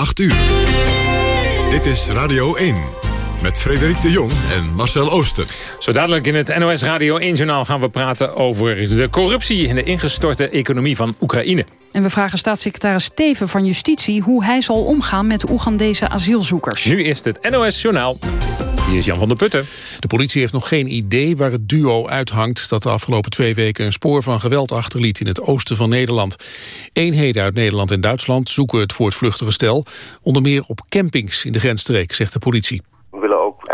8 uur. Dit is Radio 1 met Frederik de Jong en Marcel Ooster. Zo dadelijk in het NOS Radio 1-journaal gaan we praten over de corruptie... en de ingestorte economie van Oekraïne. En we vragen staatssecretaris Steven van Justitie... hoe hij zal omgaan met de Oegandese asielzoekers. Nu is het NOS-journaal. Hier is Jan van der Putten. De politie heeft nog geen idee waar het duo uithangt... dat de afgelopen twee weken een spoor van geweld achterliet... in het oosten van Nederland. Eenheden uit Nederland en Duitsland zoeken het voortvluchtige stel... onder meer op campings in de grensstreek, zegt de politie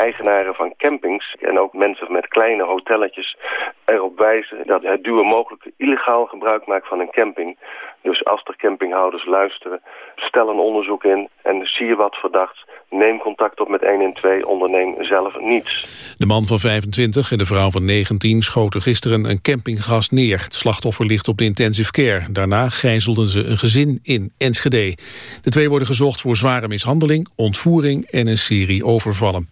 eigenaren van campings en ook mensen met kleine hotelletjes erop wijzen dat het duo mogelijk illegaal gebruik maakt van een camping. Dus als er campinghouders luisteren, stel een onderzoek in en zie je wat verdacht, neem contact op met 112, onderneem zelf niets. De man van 25 en de vrouw van 19 schoten gisteren een campinggast neer. Het slachtoffer ligt op de intensive care. Daarna gijzelden ze een gezin in Enschede. De twee worden gezocht voor zware mishandeling, ontvoering en een serie overvallen.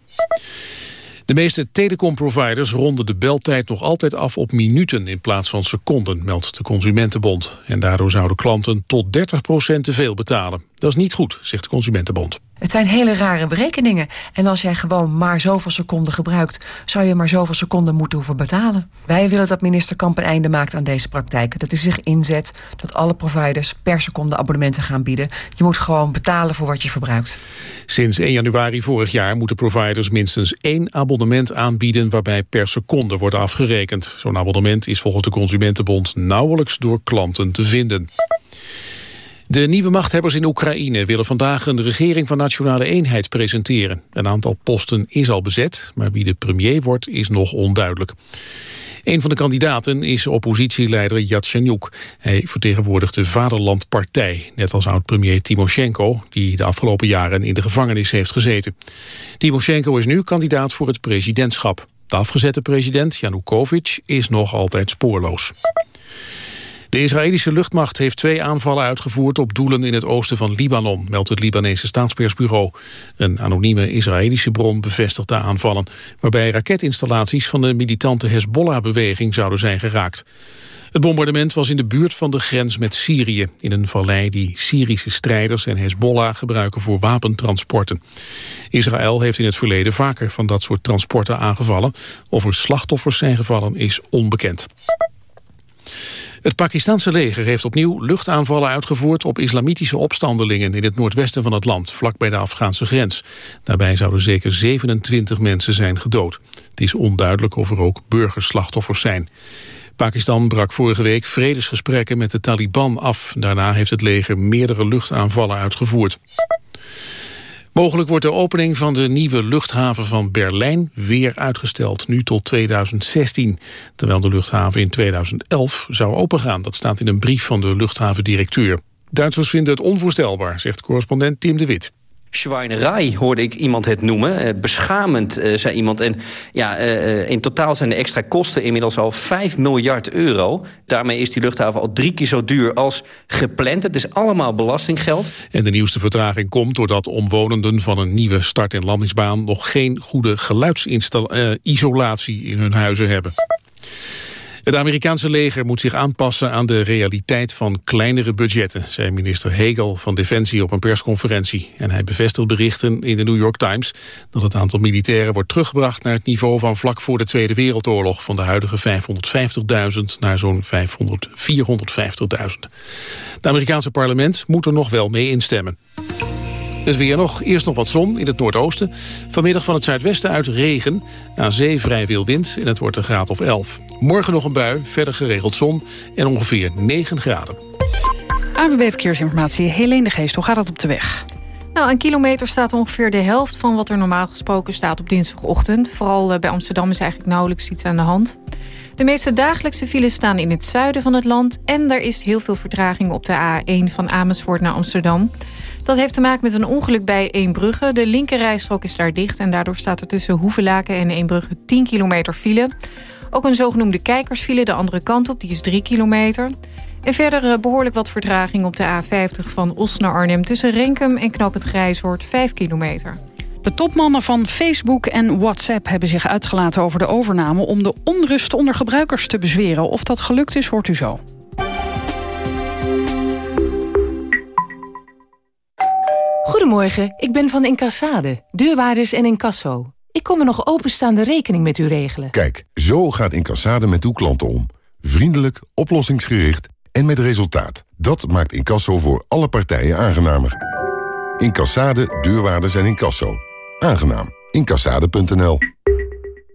De meeste telecomproviders ronden de beltijd nog altijd af op minuten in plaats van seconden, meldt de Consumentenbond. En daardoor zouden klanten tot 30% te veel betalen. Dat is niet goed, zegt de Consumentenbond. Het zijn hele rare berekeningen. En als jij gewoon maar zoveel seconden gebruikt... zou je maar zoveel seconden moeten hoeven betalen. Wij willen dat minister Kamp een einde maakt aan deze praktijken. Dat hij zich inzet dat alle providers per seconde abonnementen gaan bieden. Je moet gewoon betalen voor wat je verbruikt. Sinds 1 januari vorig jaar moeten providers minstens één abonnement aanbieden... waarbij per seconde wordt afgerekend. Zo'n abonnement is volgens de Consumentenbond nauwelijks door klanten te vinden. De nieuwe machthebbers in Oekraïne willen vandaag een regering van nationale eenheid presenteren. Een aantal posten is al bezet, maar wie de premier wordt is nog onduidelijk. Een van de kandidaten is oppositieleider Yatsenyuk. Hij vertegenwoordigt de Vaderlandpartij, net als oud-premier Timoshenko... die de afgelopen jaren in de gevangenis heeft gezeten. Timoshenko is nu kandidaat voor het presidentschap. De afgezette president Yanukovych is nog altijd spoorloos. De Israëlische luchtmacht heeft twee aanvallen uitgevoerd op doelen in het oosten van Libanon, meldt het Libanese staatspersbureau. Een anonieme Israëlische bron bevestigt de aanvallen, waarbij raketinstallaties van de militante Hezbollah-beweging zouden zijn geraakt. Het bombardement was in de buurt van de grens met Syrië, in een vallei die Syrische strijders en Hezbollah gebruiken voor wapentransporten. Israël heeft in het verleden vaker van dat soort transporten aangevallen. Of er slachtoffers zijn gevallen is onbekend. Het Pakistanse leger heeft opnieuw luchtaanvallen uitgevoerd op islamitische opstandelingen in het noordwesten van het land, vlak bij de Afghaanse grens. Daarbij zouden zeker 27 mensen zijn gedood. Het is onduidelijk of er ook burgerslachtoffers zijn. Pakistan brak vorige week vredesgesprekken met de Taliban af. Daarna heeft het leger meerdere luchtaanvallen uitgevoerd. Mogelijk wordt de opening van de nieuwe luchthaven van Berlijn weer uitgesteld, nu tot 2016. Terwijl de luchthaven in 2011 zou opengaan. Dat staat in een brief van de luchthavendirecteur. Duitsers vinden het onvoorstelbaar, zegt correspondent Tim de Wit. Schweinerij hoorde ik iemand het noemen. Uh, beschamend, uh, zei iemand. En ja, uh, in totaal zijn de extra kosten inmiddels al 5 miljard euro. Daarmee is die luchthaven al drie keer zo duur als gepland. Het is allemaal belastinggeld. En de nieuwste vertraging komt doordat omwonenden van een nieuwe start- en landingsbaan... nog geen goede geluidsisolatie in hun huizen hebben. Het Amerikaanse leger moet zich aanpassen aan de realiteit van kleinere budgetten, zei minister Hegel van Defensie op een persconferentie. En hij bevestigt berichten in de New York Times dat het aantal militairen wordt teruggebracht naar het niveau van vlak voor de Tweede Wereldoorlog, van de huidige 550.000 naar zo'n 450.000. Het Amerikaanse parlement moet er nog wel mee instemmen. Het weer nog. Eerst nog wat zon in het noordoosten. Vanmiddag van het zuidwesten uit regen. Aan zee vrij veel wind en het wordt een graad of 11. Morgen nog een bui, verder geregeld zon en ongeveer 9 graden. AWB Verkeersinformatie, Helene de Geest. Hoe gaat het op de weg? Nou, een kilometer staat ongeveer de helft van wat er normaal gesproken staat op dinsdagochtend. Vooral eh, bij Amsterdam is eigenlijk nauwelijks iets aan de hand. De meeste dagelijkse files staan in het zuiden van het land... en er is heel veel vertraging op de A1 van Amersfoort naar Amsterdam. Dat heeft te maken met een ongeluk bij Eembrugge. De linkerrijstrook is daar dicht en daardoor staat er tussen Hoevelaken en Eembrugge 10 kilometer file. Ook een zogenoemde kijkersfile de andere kant op, die is 3 kilometer. En verder eh, behoorlijk wat vertraging op de A50 van Os naar Arnhem... tussen Renkum en Knoop het Grijshoort 5 kilometer. De topmannen van Facebook en WhatsApp hebben zich uitgelaten over de overname... om de onrust onder gebruikers te bezweren. Of dat gelukt is, hoort u zo. Goedemorgen, ik ben van Incassade, deurwaarders en incasso. Ik kom een nog openstaande rekening met u regelen. Kijk, zo gaat Incassade met uw klanten om. Vriendelijk, oplossingsgericht en met resultaat. Dat maakt incasso voor alle partijen aangenamer. Incassade, deurwaarders en incasso. Aangenaam. Incassade.nl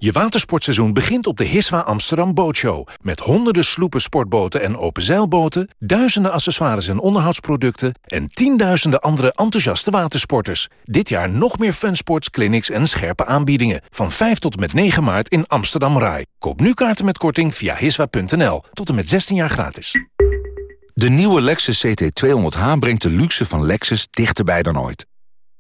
Je watersportseizoen begint op de Hiswa Amsterdam Bootshow. Met honderden sloepen, sportboten en openzeilboten... duizenden accessoires en onderhoudsproducten... en tienduizenden andere enthousiaste watersporters. Dit jaar nog meer funsports, clinics en scherpe aanbiedingen. Van 5 tot en met 9 maart in Amsterdam Rai. Koop nu kaarten met korting via hiswa.nl. Tot en met 16 jaar gratis. De nieuwe Lexus CT200H brengt de luxe van Lexus dichterbij dan ooit.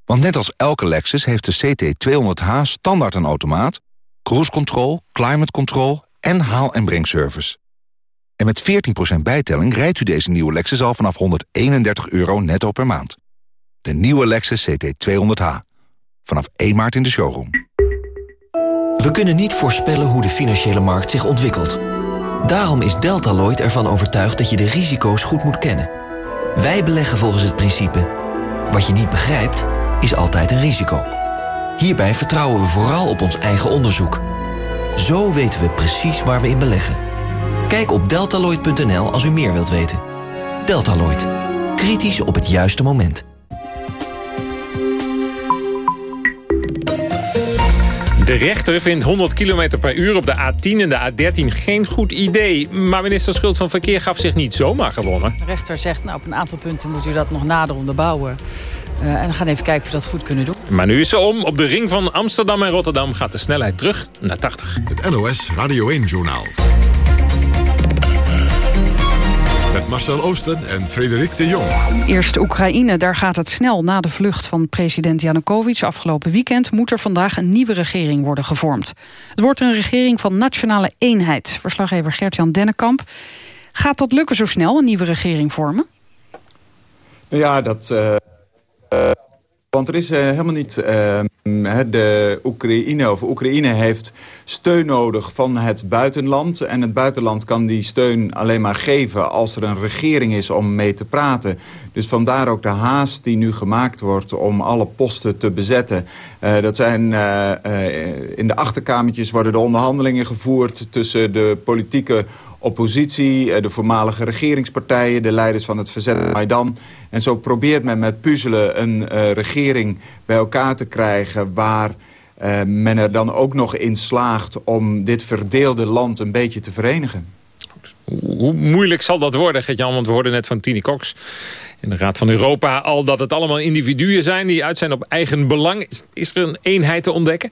Want net als elke Lexus heeft de CT200H standaard een automaat cruise control, climate control en haal- en brengservice. En met 14% bijtelling rijdt u deze nieuwe Lexus al vanaf 131 euro netto per maand. De nieuwe Lexus CT200H. Vanaf 1 maart in de showroom. We kunnen niet voorspellen hoe de financiële markt zich ontwikkelt. Daarom is Deltaloid ervan overtuigd dat je de risico's goed moet kennen. Wij beleggen volgens het principe... wat je niet begrijpt, is altijd een risico. Hierbij vertrouwen we vooral op ons eigen onderzoek. Zo weten we precies waar we in beleggen. Kijk op deltaloid.nl als u meer wilt weten. Deltaloid. Kritisch op het juiste moment. De rechter vindt 100 km per uur op de A10 en de A13 geen goed idee. Maar minister Schultz van Verkeer gaf zich niet zomaar gewonnen. De rechter zegt, nou, op een aantal punten moet u dat nog nader onderbouwen. Uh, en we gaan even kijken of we dat goed kunnen doen. Maar nu is ze om. Op de ring van Amsterdam en Rotterdam gaat de snelheid terug naar 80. Het NOS Radio 1-journaal. Met Marcel Oosten en Frederik de Jong. Eerst Oekraïne, daar gaat het snel. Na de vlucht van president Janukovic afgelopen weekend... moet er vandaag een nieuwe regering worden gevormd. Het wordt een regering van nationale eenheid. Verslaggever Gert-Jan Dennekamp. Gaat dat lukken zo snel, een nieuwe regering vormen? Ja, dat... Uh... Uh, want er is uh, helemaal niet... Uh, de Oekraïne, of Oekraïne heeft steun nodig van het buitenland. En het buitenland kan die steun alleen maar geven als er een regering is om mee te praten. Dus vandaar ook de haast die nu gemaakt wordt om alle posten te bezetten. dat zijn in de achterkamertjes worden de onderhandelingen gevoerd tussen de politieke oppositie, de voormalige regeringspartijen, de leiders van het verzet Maidan. En zo probeert men met puzzelen een uh, regering bij elkaar te krijgen... waar uh, men er dan ook nog in slaagt om dit verdeelde land een beetje te verenigen. Hoe moeilijk zal dat worden, Gert-Jan? Want we hoorden net van Tini Cox in de Raad van Europa... al dat het allemaal individuen zijn die uit zijn op eigen belang. Is er een eenheid te ontdekken?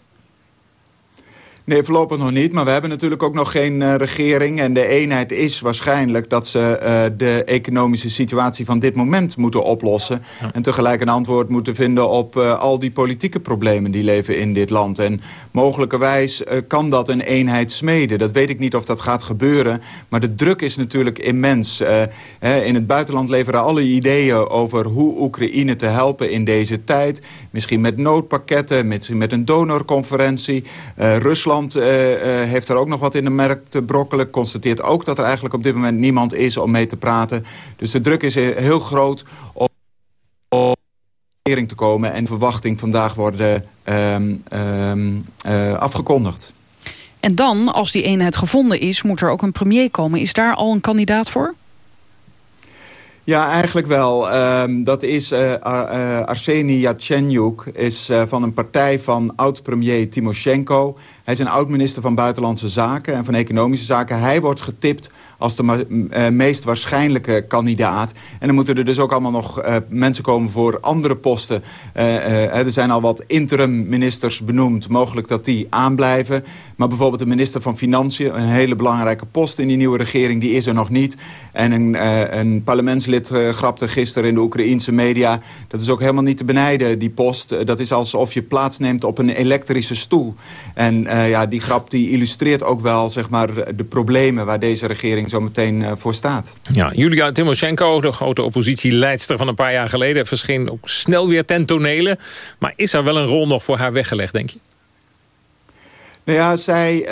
Nee, voorlopig nog niet. Maar we hebben natuurlijk ook nog geen uh, regering. En de eenheid is waarschijnlijk dat ze uh, de economische situatie van dit moment moeten oplossen. Ja. En tegelijk een antwoord moeten vinden op uh, al die politieke problemen die leven in dit land. En mogelijkerwijs kan dat een eenheid smeden. Dat weet ik niet of dat gaat gebeuren. Maar de druk is natuurlijk immens. Hè, in het buitenland leveren alle ideeën over hoe Oekraïne te helpen in deze tijd. Misschien met noodpakketten, met, met een donorconferentie. Rusland Uh, uh, heeft er ook nog wat in de merk te brokkelen. Constateert ook dat er eigenlijk op dit moment niemand is om mee te praten. Dus de druk is heel groot om te komen. En verwachting vandaag worden um, um, uh, afgekondigd. En dan, als die eenheid gevonden is, moet er ook een premier komen. Is daar al een kandidaat voor? Ja, eigenlijk wel. Um, dat is uh, uh, Arseniy Yatsenyuk, is uh, van een partij van oud-premier Timoshenko. Hij is een oud-minister van Buitenlandse Zaken en van Economische Zaken. Hij wordt getipt als de uh, meest waarschijnlijke kandidaat. En dan moeten er dus ook allemaal nog uh, mensen komen voor andere posten. Uh, er zijn al wat interim-ministers benoemd. Mogelijk dat die aanblijven. Maar bijvoorbeeld de minister van Financiën, een hele belangrijke post in die nieuwe regering, die is er nog niet. En een, een parlementslid grapte gisteren in de Oekraïense media. Dat is ook helemaal niet te benijden, die post. dat is alsof je plaatsneemt op een elektrische stoel. En uh, ja, die grap die illustreert ook wel zeg maar, de problemen waar deze regering zo meteen uh, voor staat. Ja, Julia Timoshenko, de grote oppositieleidster van een paar jaar geleden... verscheen ook snel weer ten tonele. Maar is er wel een rol nog voor haar weggelegd, denk je? Nou ja, zij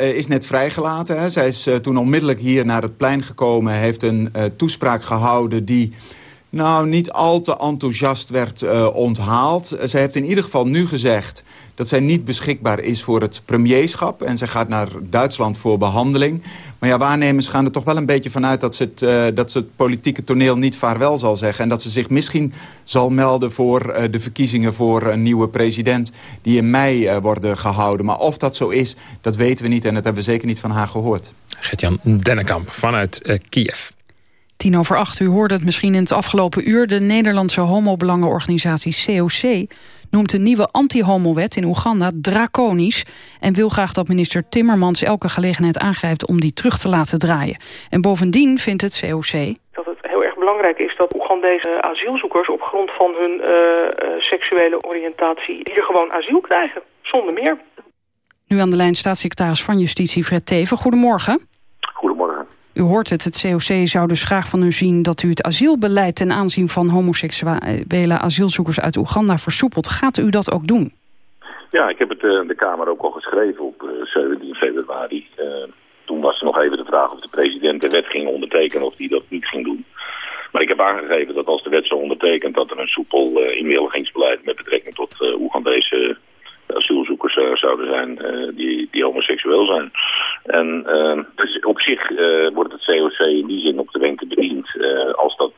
uh, is net vrijgelaten. Hè. Zij is uh, toen onmiddellijk hier naar het plein gekomen... heeft een toespraak gehouden die nou niet al te enthousiast werd onthaald. Zij heeft in ieder geval nu gezegd dat zij niet beschikbaar is voor het premierschap. En zij gaat naar Duitsland voor behandeling. Maar ja, waarnemers gaan er toch wel een beetje vanuit... dat ze het, uh, dat ze het politieke toneel niet vaarwel zal zeggen. En dat ze zich misschien zal melden voor uh, de verkiezingen... voor een nieuwe president die in mei uh, worden gehouden. Maar of dat zo is, dat weten we niet. En dat hebben we zeker niet van haar gehoord. Gert-Jan Dennekamp vanuit Kiev. Tien over acht, u hoorde het misschien in het afgelopen uur... de Nederlandse homobelangenorganisatie COC noemt de nieuwe anti-homo-wet in Oeganda draconisch... en wil graag dat minister Timmermans elke gelegenheid aangrijpt... om die terug te laten draaien. En bovendien vindt het COC... dat het heel erg belangrijk is dat Oegandese asielzoekers... op grond van hun uh, uh, seksuele oriëntatie hier gewoon asiel krijgen. Zonder meer. Nu aan de lijn staatssecretaris van Justitie Fred Teven. Goedemorgen. U hoort het, het COC zou dus graag van u zien dat u het asielbeleid ten aanzien van homoseksuele asielzoekers uit Oeganda versoepelt. Gaat u dat ook doen? Ja, ik heb het uh, de Kamer ook al geschreven op uh, 17 februari. Uh, toen was er nog even de vraag of de president de wet ging ondertekenen of die dat niet ging doen. Maar ik heb aangegeven dat als de wet zo ondertekent dat er een soepel inwilligingsbeleid met betrekking tot Oegandese asielzoekers zouden zijn die, die homoseksueel zijn. En uh, dus op zich wordt het COC in die zin op de wenken bediend als dat,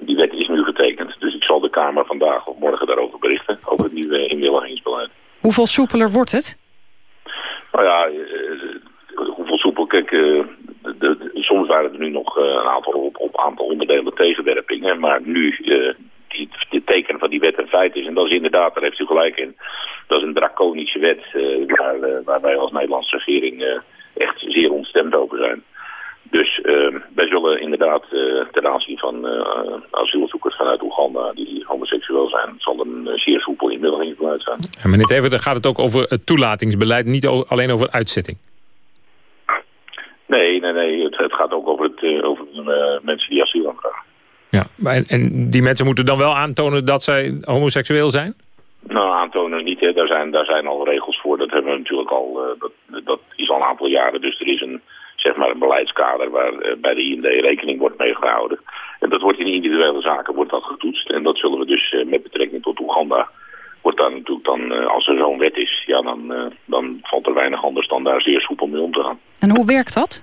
die wet is nu getekend. Dus ik zal de Kamer vandaag of morgen daarover berichten, over het nieuwe inwilligingsbeleid. Hoeveel soepeler wordt het? Nou ja, hoeveel soepel, kijk, de, de, soms waren er nu nog een aantal op, op aantal onderdelen tegenwerpingen, maar nu die, het tekenen van die wet een feit is. En dat is inderdaad, daar heeft u gelijk in, dat is een draconische wet uh, waar, uh, waar, wij als Nederlandse regering uh, echt zeer ontstemd over zijn. Dus wij zullen inderdaad ten aanzien van asielzoekers vanuit Oeganda die homoseksueel zijn, zal een zeer soepel inmiddelingsbeleid zijn. En meneer Teven, dan gaat het ook over het toelatingsbeleid, niet alleen over uitzetting. Nee, nee, nee. Het, het gaat ook over, het, over mensen die asiel aanvragen. Ja, en, en die mensen moeten dan wel aantonen dat zij homoseksueel zijn? Nou, aantonen niet. Hè. Daar, zijn, daar zijn al regels voor. Dat hebben we natuurlijk al, uh, dat, dat is al een aantal jaren. Dus er is een, zeg maar een beleidskader waar uh, bij de IND rekening wordt mee gehouden. En dat wordt in individuele zaken wordt dat getoetst. En dat zullen we dus uh, met betrekking tot Oeganda... wordt daar natuurlijk dan, als er zo'n wet is... ja, dan, dan valt er weinig anders dan daar zeer soepel mee om te gaan. En hoe werkt dat?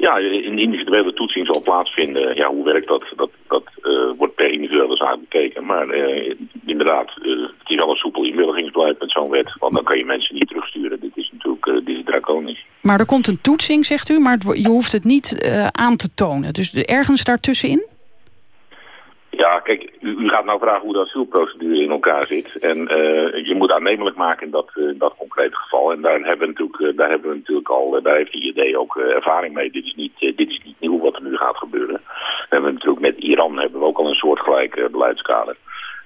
Ja, een individuele toetsing zal plaatsvinden. Ja, hoe werkt dat? Dat, dat uh, wordt per individuele zaak bekeken. Maar uh, inderdaad, uh, het is wel een soepel inwilligingsbeleid met zo'n wet. Want dan kan je mensen niet terugsturen. Dit is natuurlijk dit is draconisch. Maar er komt een toetsing, zegt u, maar je hoeft het niet aan te tonen. Dus ergens daartussenin? Ja, kijk, u, gaat nou vragen hoe de asielprocedure in elkaar zit. En uh, je moet aannemelijk maken in dat, uh, dat concrete geval. En daar hebben we natuurlijk, uh, daar hebben we natuurlijk al, daar heeft de IED ook ervaring mee. Dit is, niet, dit is niet nieuw wat er nu gaat gebeuren. We hebben natuurlijk met Iran hebben we ook al een soortgelijk beleidskader.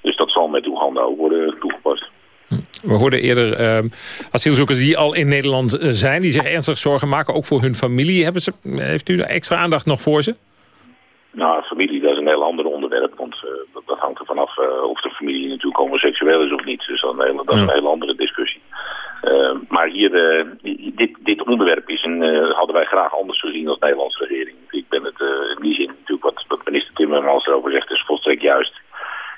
Dus dat zal met Oeganda ook worden toegepast. We hoorden eerder uh, asielzoekers die al in Nederland zijn... die zich ernstig zorgen maken, ook voor hun familie. Hebben ze, heeft u extra aandacht nog voor ze? Nou, familie, dat is een heel ander onderwerp. Want uh, dat, dat, hangt er vanaf uh, of de familie natuurlijk homoseksueel is of niet. Dus dat is een hele, dat is een hele andere discussie. Uh, maar hier, dit, dit onderwerp is een, hadden wij graag anders gezien als Nederlandse regering. Ik ben het in die zin natuurlijk wat, wat minister Timmermans erover zegt, is volstrekt juist.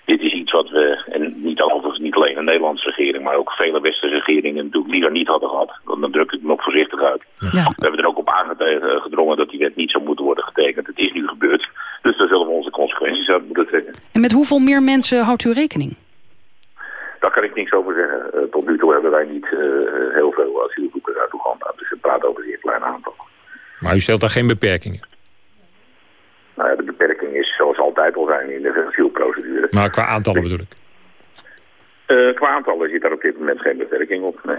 Dit is iets wat we, en niet, overigens niet alleen de Nederlandse regering, maar ook vele westerse regeringen natuurlijk liever niet hadden gehad. Dan, dan druk ik me nog voorzichtig uit. Ja. We hebben er ook op aangedrongen dat die wet niet zou moeten worden getekend. Het is nu gebeurd. Dus daar zullen we onze consequenties uit moeten trekken. En met hoeveel meer mensen houdt u rekening? Daar kan ik niks over zeggen. Uh, tot nu toe hebben wij niet uh, heel veel asielzoekers uit Oeganda. Dus we praten over een zeer klein aantal. Maar u stelt daar geen beperkingen? Nou ja, de beperking is altijd al zijn in de asielprocedure. Maar qua aantallen bedoel ik? Uh, qua aantallen zit daar op dit moment geen beperking op, nee.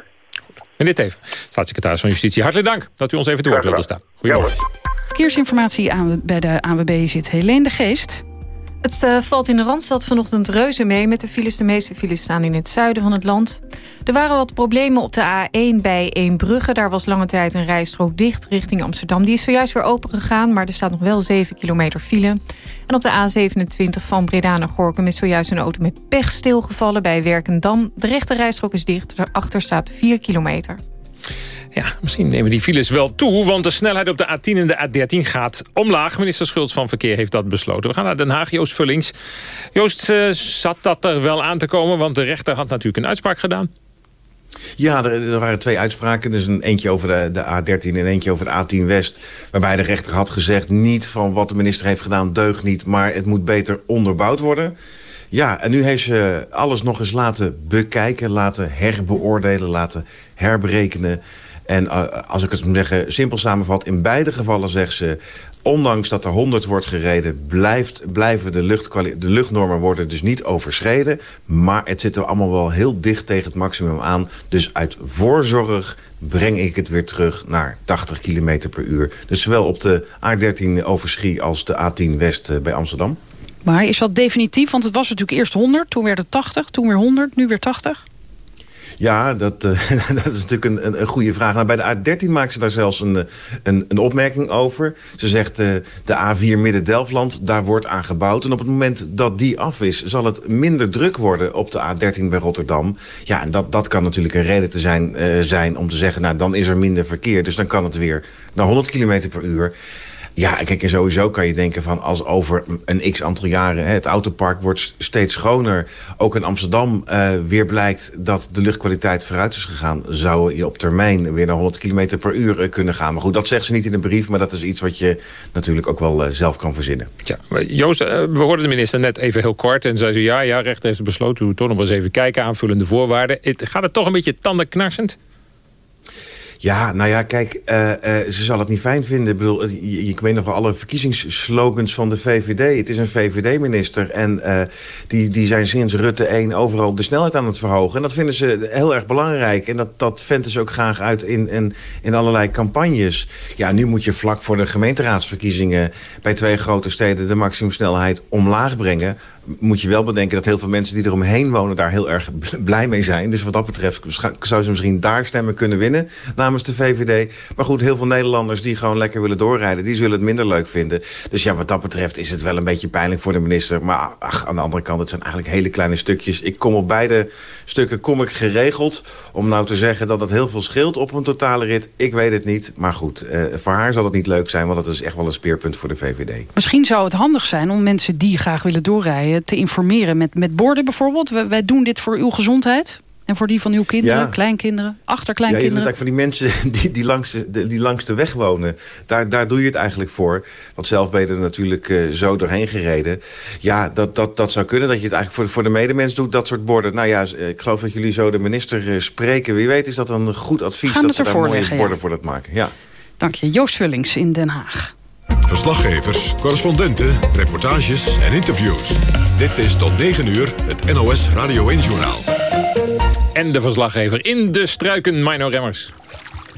En dit even, staatssecretaris van Justitie. Hartelijk dank dat u ons even door wilde staan. Goedemorgen. Verkeersinformatie aan, bij de ANWB zit Helene de Geest. Het uh, valt in de Randstad vanochtend reuze mee met de files. De meeste files staan in het zuiden van het land. Er waren wat problemen op de A1 bij Eembrugge. Daar was lange tijd een rijstrook dicht richting Amsterdam. Die is zojuist weer open gegaan, maar er staat nog wel 7 kilometer file. En op de A27 van Breda naar Gorkum is zojuist een auto met pech stilgevallen bij Werkendam. De rechte rijstrook is dicht, daarachter staat 4 kilometer. Ja, misschien nemen die files wel toe, want de snelheid op de A10 en de A13 gaat omlaag. Minister Schultz van Verkeer heeft dat besloten. We gaan naar Den Haag, Joost Vullings. Joost, uh, zat dat er wel aan te komen, want de rechter had natuurlijk een uitspraak gedaan. Ja, er, er, waren twee uitspraken. Dus een eentje over de, de, A13 en eentje over de A10 West. Waarbij de rechter had gezegd... niet van wat de minister heeft gedaan deugt niet... maar het moet beter onderbouwd worden. Ja, en nu heeft ze alles nog eens laten bekijken... laten herbeoordelen, laten herberekenen. En uh, als ik het zeggen, simpel samenvat... in beide gevallen zegt ze... ondanks dat er 100 wordt gereden... Blijft, blijven de, de luchtnormen worden dus niet overschreden. Maar het zit er allemaal wel heel dicht tegen het maximum aan. Dus uit voorzorg breng ik het weer terug naar 80 km per uur. Dus zowel op de A13 Overschie als de A10 West uh, bij Amsterdam. Maar is dat definitief? Want het was natuurlijk eerst 100, toen werd het 80, toen weer 100, nu weer 80? Ja, dat, uh, dat is natuurlijk een, een, goede vraag. Nou, bij de A13 maakt ze daar zelfs een, een, een opmerking over. Ze zegt uh, de A4 Midden-Delfland, daar wordt aan gebouwd. En op het moment dat die af is, zal het minder druk worden op de A13 bij Rotterdam. Ja, en dat, dat kan natuurlijk een reden te zijn, uh, zijn om te zeggen... nou, dan is er minder verkeer, dus dan kan het weer naar 100 km per uur. Ja, kijk, en sowieso kan je denken van als over een x aantal jaren... Hè, het autopark wordt steeds schoner. Ook in Amsterdam uh, weer blijkt dat de luchtkwaliteit vooruit is gegaan... zou je op termijn weer naar 100 km per uur uh, kunnen gaan. Maar goed, dat zegt ze niet in de brief... maar dat is iets wat je natuurlijk ook wel uh, zelf kan verzinnen. Ja, Joost, we hoorden de minister net even heel kort... en zei ze, ja, ja, recht heeft besloten... we toch nog eens even kijken, aanvullende voorwaarden. Het, gaat het toch een beetje tandenknarsend? Ja, nou ja, kijk, uh, uh, ze zal het niet fijn vinden. Ik bedoel, je, ik weet nog wel alle verkiezingsslogans van de VVD. Het is een VVD-minister en die, die zijn sinds Rutte 1 overal de snelheid aan het verhogen. En dat vinden ze heel erg belangrijk. En dat, dat venten ze ook graag uit in, in, in allerlei campagnes. Ja, nu moet je vlak voor de gemeenteraadsverkiezingen... bij twee grote steden de maximumsnelheid omlaag brengen moet je wel bedenken dat heel veel mensen die eromheen wonen... daar heel erg blij mee zijn. Dus wat dat betreft zou ze misschien daar stemmen kunnen winnen namens de VVD. Maar goed, heel veel Nederlanders die gewoon lekker willen doorrijden... die zullen het minder leuk vinden. Dus ja, wat dat betreft is het wel een beetje pijnlijk voor de minister. Maar ach, aan de andere kant, het zijn eigenlijk hele kleine stukjes. Ik kom op beide stukken kom ik geregeld. Om nou te zeggen dat het heel veel scheelt op een totale rit... ik weet het niet. Maar goed, eh, voor haar zal het niet leuk zijn... want dat is echt wel een speerpunt voor de VVD. Misschien zou het handig zijn om mensen die graag willen doorrijden te informeren met, met borden bijvoorbeeld. Wij doen dit voor uw gezondheid. En voor die van uw kinderen, Ja. kleinkinderen, Ja, achterkleinkinderen. je doet eigenlijk van die mensen die, die, langs de, die langs de weg wonen. Daar, daar doe je het eigenlijk voor. Want zelf ben je er natuurlijk eh, zo doorheen gereden. Ja, dat, dat, dat zou kunnen. Dat je het eigenlijk voor, voor de medemens doet, dat soort borden. Nou ja, eh, ik geloof dat jullie zo de minister eh, spreken. Wie weet is dat een goed advies Gaan dat het ze daar ervoor mooie ja. borden voor dat maken. Ja. Dank je. Joost Vullings in Den Haag. Verslaggevers, correspondenten, reportages en interviews. Dit is tot 9 uur het NOS Radio 1-journaal. En de verslaggever in de struiken, Mino Remmers.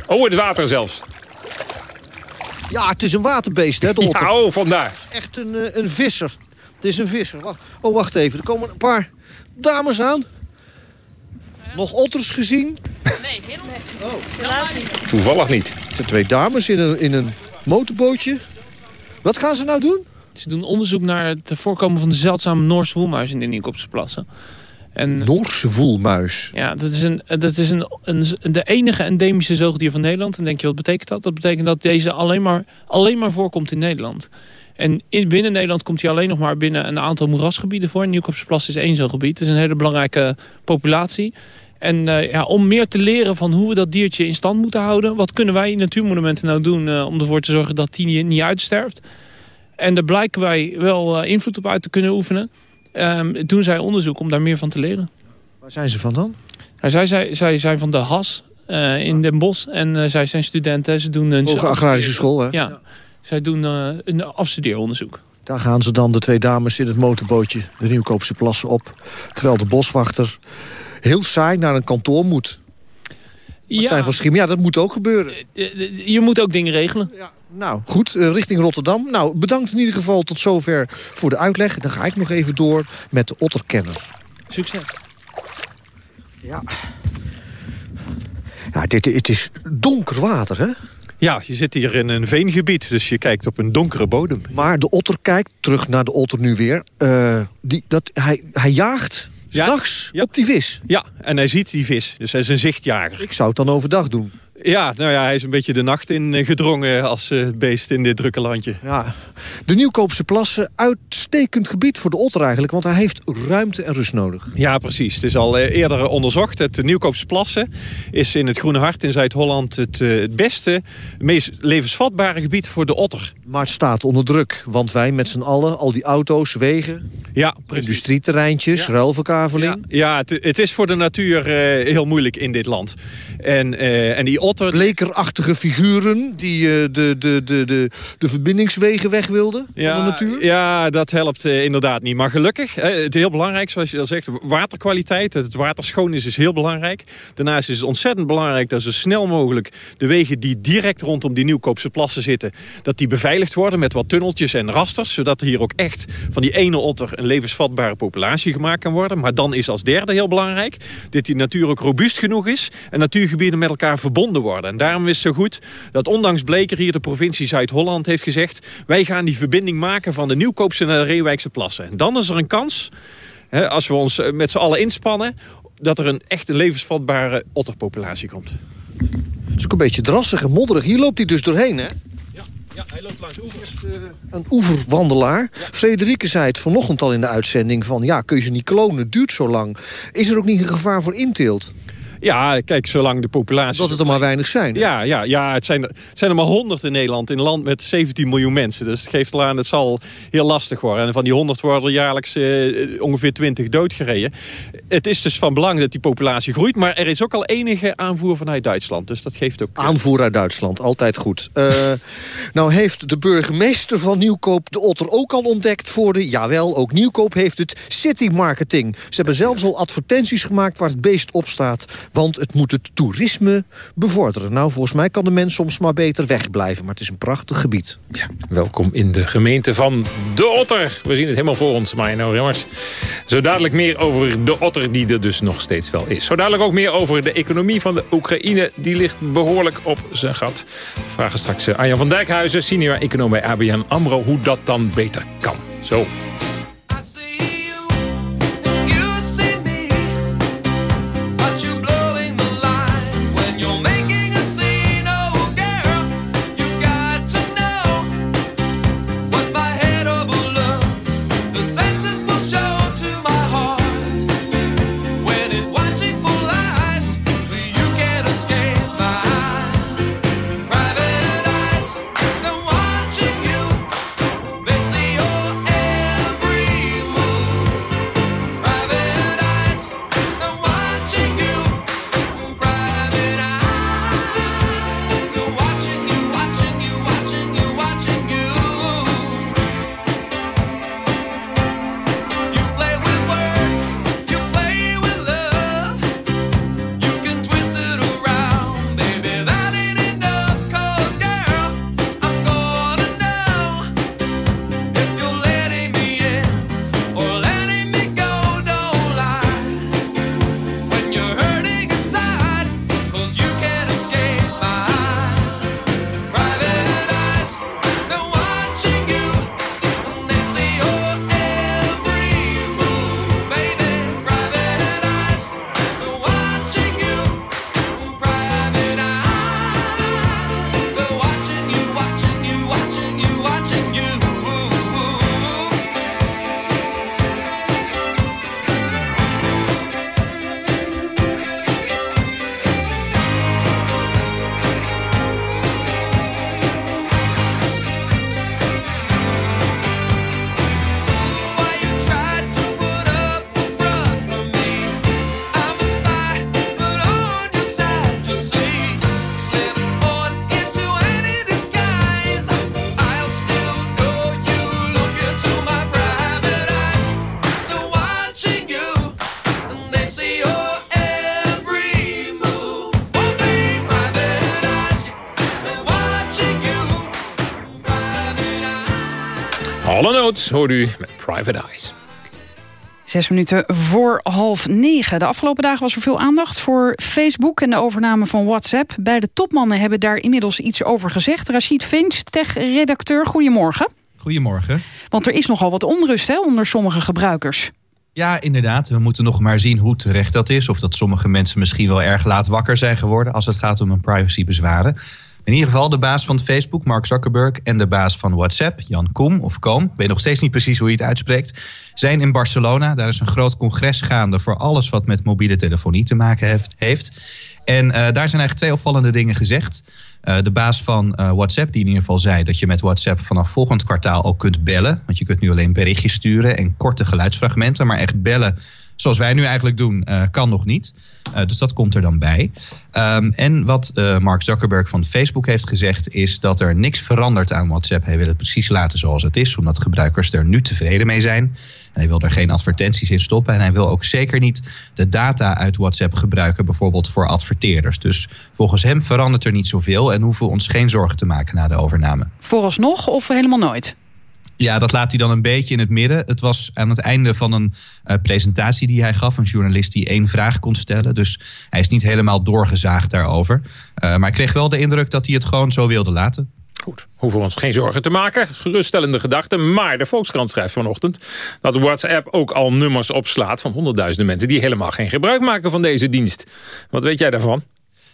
Oh, het water zelfs. Ja, het is een waterbeest, hè, de otter. Ja, oh, vandaar. Het is echt een, eh, een visser. Het is een visser. Wacht. Oh, wacht even. Er komen een paar dames aan. Nog otters gezien? Nee, helemaal niet. Oh. Helaas niet. Toevallig niet. Het zijn twee dames in een, in een motorbootje. Wat gaan ze nou doen? Ze doen onderzoek naar het voorkomen van de zeldzame Noorse woelmuis in de Nieuwkoopse plassen. En, Noorse woelmuis? Ja, dat is, een, dat is een, een, de enige endemische zoogdier van Nederland. En denk je, wat betekent dat? Dat betekent dat deze alleen maar, alleen maar voorkomt in Nederland. En in, binnen Nederland komt hij alleen nog maar binnen een aantal moerasgebieden voor. Nieuwkoopse Plassen is één zo'n gebied. Het is een hele belangrijke populatie. En eh, ja, om meer te leren van hoe we dat diertje in stand moeten houden... wat kunnen wij in natuurmonumenten nou doen eh, om ervoor te zorgen dat die niet uitsterft... En daar blijken wij wel eh, invloed op uit te kunnen oefenen. Ehm, doen zij onderzoek om daar meer van te leren. Waar zijn ze van dan? Nou, zij, zij, zij zijn van de HAS eh, in Den Bosch. En eh, zij zijn studenten. Ze doen een Hoge agrarische school, hè? Ja. Zij doen eh, een afstudeeronderzoek. Daar gaan ze dan, de twee dames in het motorbootje... de Nieuwkoopse plassen op. Terwijl de boswachter heel saai naar een kantoor moet. Martijn van Schiem, ja, dat moet ook gebeuren. Je moet ook dingen regelen. Nou, goed, eh, richting Rotterdam. Nou, bedankt in ieder geval tot zover voor de uitleg. Dan ga ik nog even door met de otterkenner. Succes. Ja. Ja, dit, het is donker water, hè? Ja, je zit hier in een veengebied, dus je kijkt op een donkere bodem. Maar de otter kijkt, terug naar de otter nu weer. eh, die, dat, hij, hij jaagt Ja, s'nachts op die vis. Ja, en hij ziet die vis, dus hij is een zichtjager. Ik zou het dan overdag doen. Ja, nou ja, hij is een beetje de nacht in eh, gedrongen als uh, beest in dit drukke landje. Ja. De Nieuwkoopse plassen, uitstekend gebied voor de otter eigenlijk... want hij heeft ruimte en rust nodig. Ja, precies. Het is al eerder onderzocht. Het Nieuwkoopse plassen is in het Groene Hart in Zuid-Holland... Het, het beste, meest levensvatbare gebied voor de otter. Maar het staat onder druk, want wij met z'n allen... al die auto's, wegen, ja, industrieterreintjes, ja. ruilverkaveling... Ja, ja het, het, is voor de natuur heel moeilijk in dit land. En, en die otter... Blekerachtige figuren die uh, de, de, de, de, de verbindingswegen weg wilden ja, van de natuur? Ja, dat helpt uh, inderdaad niet. Maar gelukkig, het is heel belangrijk, zoals je al zegt, waterkwaliteit. Dat het water schoon is, is heel belangrijk. Daarnaast is het ontzettend belangrijk dat zo snel mogelijk de wegen die direct rondom die Nieuwkoopse plassen zitten, dat die beveiligd worden met wat tunneltjes en rasters, zodat er hier ook echt van die ene otter een levensvatbare populatie gemaakt kan worden. Maar dan is als derde heel belangrijk dat die natuur ook robuust genoeg is en natuurgebieden met elkaar verbonden worden. En daarom is het zo goed dat ondanks Bleker hier de provincie Zuid-Holland heeft gezegd... wij gaan die verbinding maken van de Nieuwkoopse naar de Reeuwijkse plassen. En dan is er een kans, hè, als we ons eh, met z'n allen inspannen... dat er een echt levensvatbare otterpopulatie komt. Het is ook een beetje drassig en modderig. Hier loopt hij dus doorheen, hè? Ja, hij loopt langs oevers. Een oeverwandelaar. Ja. Frederike zei het vanochtend al in de uitzending van... ja, kun je ze niet klonen, het duurt zo lang. Is er ook niet een gevaar voor inteelt? Ja, kijk, zolang de populatie... Dat het er maar weinig zijn. Ja, ja, ja het, zijn er, het zijn er maar 100 in Nederland. In een land met 17 miljoen mensen. Dus het geeft al aan, het zal heel lastig worden. En van die 100 worden er jaarlijks eh, ongeveer 20 doodgereden. Het is dus van belang dat die populatie groeit. Maar er is ook al enige aanvoer vanuit Duitsland. Dus dat geeft ook... Aanvoer uit Duitsland, altijd goed. Uh, nou heeft de burgemeester van Nieuwkoop de otter ook al ontdekt voor de... Jawel, ook Nieuwkoop heeft het city marketing. Ze hebben zelfs al advertenties gemaakt waar het beest op staat want het moet het toerisme bevorderen. Nou, volgens mij kan de mens soms maar beter wegblijven. Maar het is een prachtig gebied. Ja, welkom in de gemeente van De Otter. We zien het helemaal voor ons, Marino Remmers. Zo dadelijk meer over de otter die er dus nog steeds wel is. Zo dadelijk ook meer over de economie van de Oekraïne. Die ligt behoorlijk op zijn gat. Vragen straks eh, Arjan van Dijkhuizen, senior econoom bij ABN AMRO... hoe dat dan beter kan. Zo. Alle Notes hoort u met Private Eyes. Zes minuten voor half negen. De afgelopen dagen was er veel aandacht voor Facebook en de overname van WhatsApp. Beide topmannen hebben daar inmiddels iets over gezegd. Rashid Finch, tech-redacteur, goedemorgen. Goedemorgen. Want er is nogal wat onrust hè, onder sommige gebruikers. Ja, inderdaad. We moeten nog maar zien hoe terecht dat is. Of dat sommige mensen misschien wel erg laat wakker zijn geworden als het gaat om hun privacybezwaren. In ieder geval de baas van Facebook, Mark Zuckerberg, en de baas van WhatsApp, Jan Koum of Koom, weet nog steeds niet precies hoe je het uitspreekt, zijn in Barcelona. Daar is een groot congres gaande voor alles wat met mobiele telefonie te maken heeft. En uh, daar zijn eigenlijk twee opvallende dingen gezegd. Uh, de baas van uh, WhatsApp, die in ieder geval zei dat je met WhatsApp vanaf volgend kwartaal ook kunt bellen. Want je kunt nu alleen berichtjes sturen en korte geluidsfragmenten. Maar echt bellen zoals wij nu eigenlijk doen, uh, kan nog niet. Uh, dus dat komt er dan bij. Um, en wat uh, Mark Zuckerberg van Facebook heeft gezegd... is dat er niks verandert aan WhatsApp. Hij wil het precies laten zoals het is... omdat gebruikers er nu tevreden mee zijn. En hij wil er geen advertenties in stoppen. En hij wil ook zeker niet de data uit WhatsApp gebruiken... bijvoorbeeld voor adverteerders. Dus volgens hem verandert er niet zoveel... en hoeven we ons geen zorgen te maken na de overname. Vooralsnog of helemaal nooit? Ja, dat laat hij dan een beetje in het midden. Het was aan het einde van een uh, presentatie die hij gaf. Een journalist die één vraag kon stellen. Dus hij is niet helemaal doorgezaagd daarover. Uh, maar ik kreeg wel de indruk dat hij het gewoon zo wilde laten. Goed, hoeven we ons geen zorgen te maken. Geruststellende gedachten. Maar de Volkskrant schrijft vanochtend dat WhatsApp ook al nummers opslaat... van honderdduizenden mensen die helemaal geen gebruik maken van deze dienst. Wat weet jij daarvan?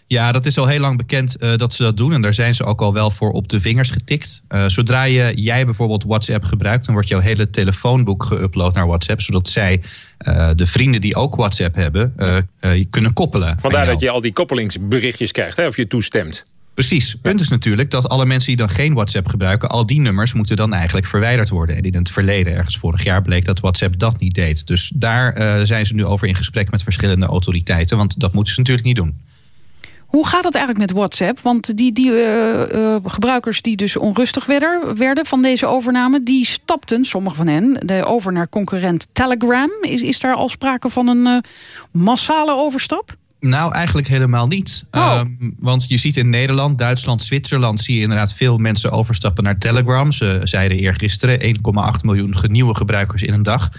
Ja, dat is al heel lang bekend uh, dat ze dat doen. En daar zijn ze ook al wel voor op de vingers getikt. Uh, zodra je, jij bijvoorbeeld WhatsApp gebruikt... dan wordt jouw hele telefoonboek geüpload naar WhatsApp... zodat zij uh, de vrienden die ook WhatsApp hebben kunnen koppelen. Vandaar dat je al die koppelingsberichtjes krijgt, hè, of je toestemt. Precies. Het punt is natuurlijk dat alle mensen die dan geen WhatsApp gebruiken... al die nummers moeten dan eigenlijk verwijderd worden. En in het verleden, ergens vorig jaar, bleek dat WhatsApp dat niet deed. Dus daar zijn ze nu over in gesprek met verschillende autoriteiten. Want dat moeten ze natuurlijk niet doen. Hoe gaat het eigenlijk met WhatsApp? Want die, die uh, uh, gebruikers die dus onrustig werden, werden van deze overname... die stapten, sommige van hen, de, over naar concurrent Telegram. Is, is daar al sprake van een uh, massale overstap? Nou, eigenlijk helemaal niet. Oh. Um, want je ziet in Nederland, Duitsland, Zwitserland... zie je inderdaad veel mensen overstappen naar Telegram. Ze zeiden eergisteren 1,8 miljoen nieuwe gebruikers in een dag...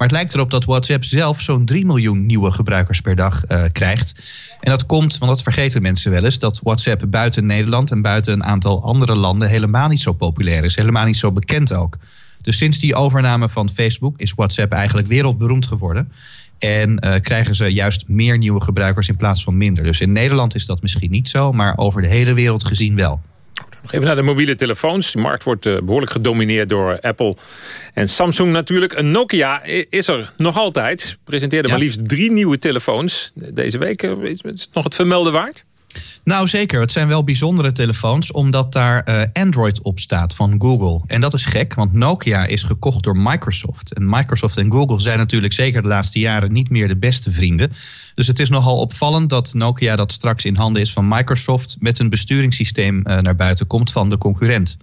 Maar het lijkt erop dat WhatsApp zelf zo'n 3 miljoen nieuwe gebruikers per dag uh, krijgt. En dat komt, want dat vergeten mensen wel eens, dat WhatsApp buiten Nederland en buiten een aantal andere landen helemaal niet zo populair is. Helemaal niet zo bekend ook. Dus sinds die overname van Facebook is WhatsApp eigenlijk wereldberoemd geworden. En uh, krijgen ze juist meer nieuwe gebruikers in plaats van minder. Dus in Nederland is dat misschien niet zo, maar over de hele wereld gezien wel. Nog even naar de mobiele telefoons. De markt wordt uh, behoorlijk gedomineerd door Apple en Samsung natuurlijk. Een Nokia is er nog altijd. Presenteerde ja. maar liefst drie nieuwe telefoons. Deze week uh, is het nog het vermelden waard? Nou zeker, het zijn wel bijzondere telefoons omdat daar uh, Android op staat van Google. En dat is gek, want Nokia is gekocht door Microsoft. En Microsoft en Google zijn natuurlijk zeker de laatste jaren niet meer de beste vrienden. Dus het is nogal opvallend dat Nokia dat straks in handen is van Microsoft... met een besturingssysteem uh, naar buiten komt van de concurrent.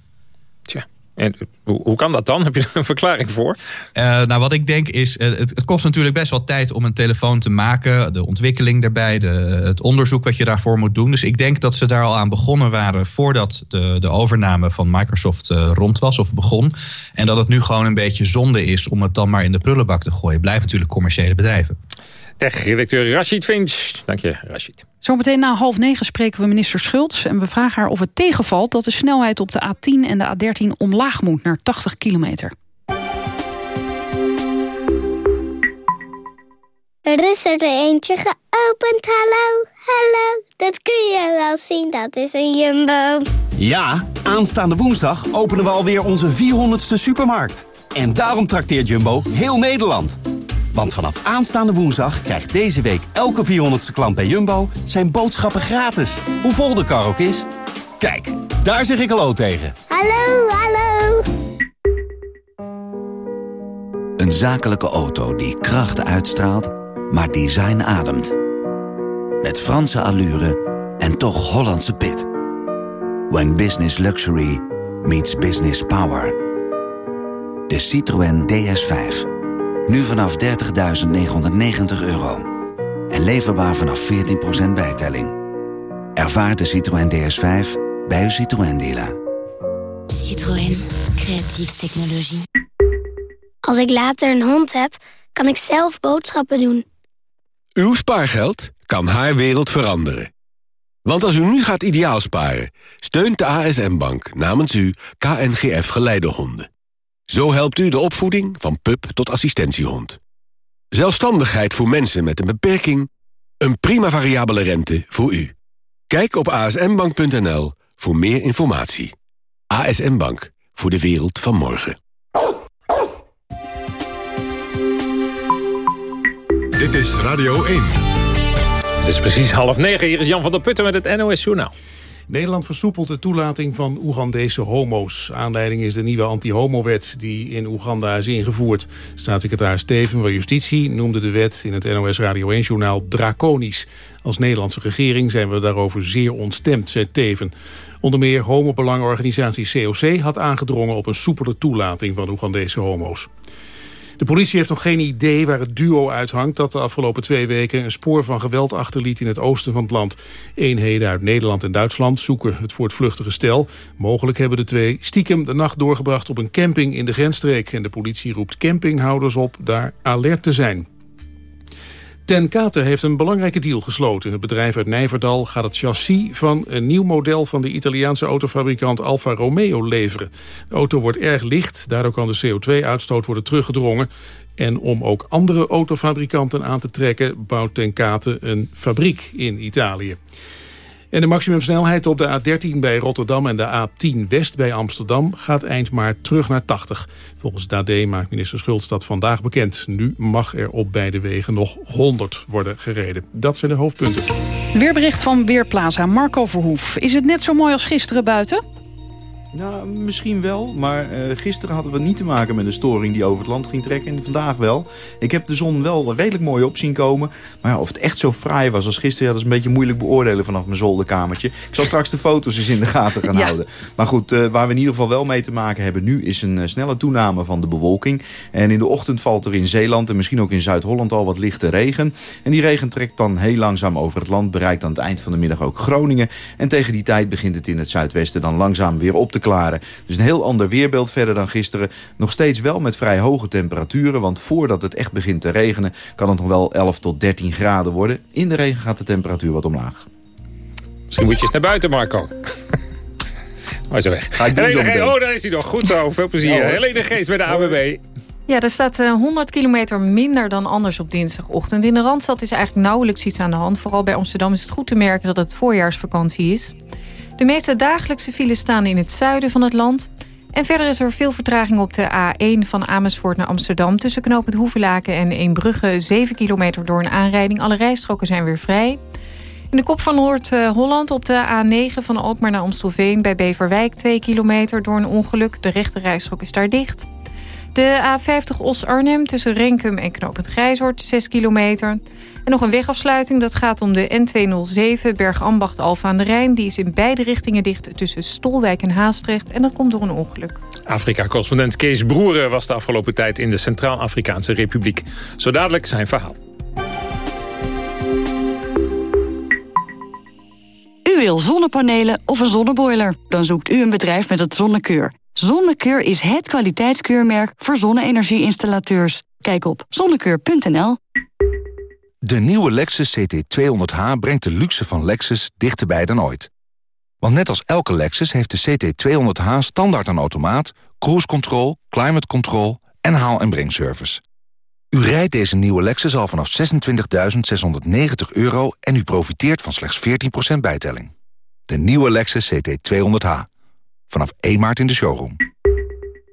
En hoe, kan dat dan? Heb je er een verklaring voor? Uh, nou, wat ik denk is, uh, het, kost natuurlijk best wel tijd om een telefoon te maken. De ontwikkeling daarbij, de, het onderzoek wat je daarvoor moet doen. Dus ik denk dat ze daar al aan begonnen waren voordat de, de overname van Microsoft uh, rond was of begon. En dat het nu gewoon een beetje zonde is om het dan maar in de prullenbak te gooien. Blijven natuurlijk commerciële bedrijven. Tech-redacteur Rashid Finch. Dank je, Rashid. Zometeen na half negen spreken we minister Schultz... en we vragen haar of het tegenvalt dat de snelheid op de A10 en de A13 omlaag moet naar 80 kilometer. Er is er eentje geopend, hallo, hallo. Dat kun je wel zien, dat is een Jumbo. Ja, aanstaande woensdag openen we alweer onze 400ste supermarkt. En daarom trakteert Jumbo heel Nederland. Want vanaf aanstaande woensdag krijgt deze week elke 400ste klant bij Jumbo zijn boodschappen gratis. Hoe vol de kar ook is. Kijk, daar zeg ik hallo tegen. Hallo, hallo. Een zakelijke auto die kracht uitstraalt, maar design ademt. Met Franse allure en toch Hollandse pit. When business luxury meets business power. De Citroën DS5. Nu vanaf 30.990 euro. En leverbaar vanaf 14% bijtelling. Ervaar de Citroën DS5 bij uw Citroën dealer. Citroën. Creatieve technologie. Als ik later een hond heb, kan ik zelf boodschappen doen. Uw spaargeld kan haar wereld veranderen. Want als u nu gaat ideaal sparen, steunt de ASM-bank namens u KNGF Geleidehonden. Zo helpt u de opvoeding van pup tot assistentiehond. Zelfstandigheid voor mensen met een beperking. Een prima variabele rente voor u. Kijk op asmbank.nl voor meer informatie. ASM Bank, voor de wereld van morgen. Dit is Radio 1. Het is precies half negen. Hier is Jan van der Putten met het NOS Journaal. Nederland versoepelt de toelating van Oegandese homo's. Aanleiding is de nieuwe anti-homo-wet die in Oeganda is ingevoerd. Staatssecretaris Steven van Justitie noemde de wet in het NOS Radio 1-journaal draconisch. Als Nederlandse regering zijn we daarover zeer ontstemd, zei Teven. Onder meer homobelangenorganisatie COC had aangedrongen op een soepele toelating van Oegandese homo's. De politie heeft nog geen idee waar het duo uithangt... dat de afgelopen twee weken een spoor van geweld achterliet in het oosten van het land. Eenheden uit Nederland en Duitsland zoeken het voortvluchtige stel. Mogelijk hebben de twee stiekem de nacht doorgebracht op een camping in de grensstreek. En de politie roept campinghouders op daar alert te zijn. Ten Kate heeft een belangrijke deal gesloten. Het bedrijf uit Nijverdal gaat het chassis van een nieuw model... van de Italiaanse autofabrikant Alfa Romeo leveren. De auto wordt erg licht, daardoor kan de CO2-uitstoot worden teruggedrongen. En om ook andere autofabrikanten aan te trekken... bouwt Ten Kate een fabriek in Italië. En de maximumsnelheid op de A13 bij Rotterdam en de A10 West bij Amsterdam gaat eind maart terug naar 80. Volgens DAD maakt minister Schultz dat vandaag bekend. Nu mag er op beide wegen nog 100 worden gereden. Dat zijn de hoofdpunten. Weerbericht van Weerplaza Marco Verhoef. Is het net zo mooi als gisteren buiten? Nou, misschien wel. Maar uh, gisteren hadden we niet te maken met een storing die over het land ging trekken. En vandaag wel. Ik heb de zon wel redelijk mooi op zien komen. Maar ja, of het echt zo fraai was als gisteren... Ja, dat is een beetje moeilijk beoordelen vanaf mijn zolderkamertje. Ik zal straks de foto's eens in de gaten gaan houden. Maar goed, uh, waar we in ieder geval wel mee te maken hebben nu... is een uh, snelle toename van de bewolking. En in de ochtend valt er in Zeeland en misschien ook in Zuid-Holland al wat lichte regen. En die regen trekt dan heel langzaam over het land. Bereikt aan het eind van de middag ook Groningen. En tegen die tijd begint het in het zuidwesten dan langzaam weer op te klaren. Dus een heel ander weerbeeld verder dan gisteren. Nog steeds wel met vrij hoge temperaturen. Want voordat het echt begint te regenen... kan het nog wel 11 tot 13 graden worden. In de regen gaat de temperatuur wat omlaag. Misschien moet je eens naar buiten, Marco. Maar zo weg. Helene oh, daar is hij nog. Goed zo. Veel plezier. Ja, Helene Geest bij de AWB. Ja, er staat 100 kilometer minder dan anders op dinsdagochtend. In de Randstad is eigenlijk nauwelijks iets aan de hand. Vooral bij Amsterdam is het goed te merken dat het voorjaarsvakantie is. De meeste dagelijkse files staan in het zuiden van het land. En verder is er veel vertraging op de A1 van Amersfoort naar Amsterdam... tussen knooppunt Hoevelaken en Eembrugge. 7 kilometer door een aanrijding. Alle rijstroken zijn weer vrij. In de kop van Noord-Holland op de A9 van Alkmaar naar Amstelveen... bij Beverwijk 2 kilometer door een ongeluk. De rechte rijstrook is daar dicht. De A50 Os-Arnhem tussen Renkum en knooppunt Grijzoord 6 kilometer. En nog een wegafsluiting, dat gaat om de N207 Bergambacht Alfa aan de Rijn. Die is in beide richtingen dicht tussen Stolwijk en Haastrecht. En dat komt door een ongeluk. Afrika-correspondent Kees Broeren was de afgelopen tijd in de Centraal-Afrikaanse Republiek. Zo dadelijk zijn verhaal. U wil zonnepanelen of een zonneboiler? Dan zoekt u een bedrijf met het Zonnekeur. Zonnekeur is het kwaliteitskeurmerk voor zonne-energie-installateurs. Kijk op zonnekeur.nl. De nieuwe Lexus CT200H brengt de luxe van Lexus dichterbij dan ooit. Want net als elke Lexus heeft de CT200H standaard een automaat... cruise control, climate control en haal- en brengservice. U rijdt deze nieuwe Lexus al vanaf 26.690 euro... en u profiteert van slechts 14% bijtelling. De nieuwe Lexus CT200H. Vanaf 1 maart in de showroom.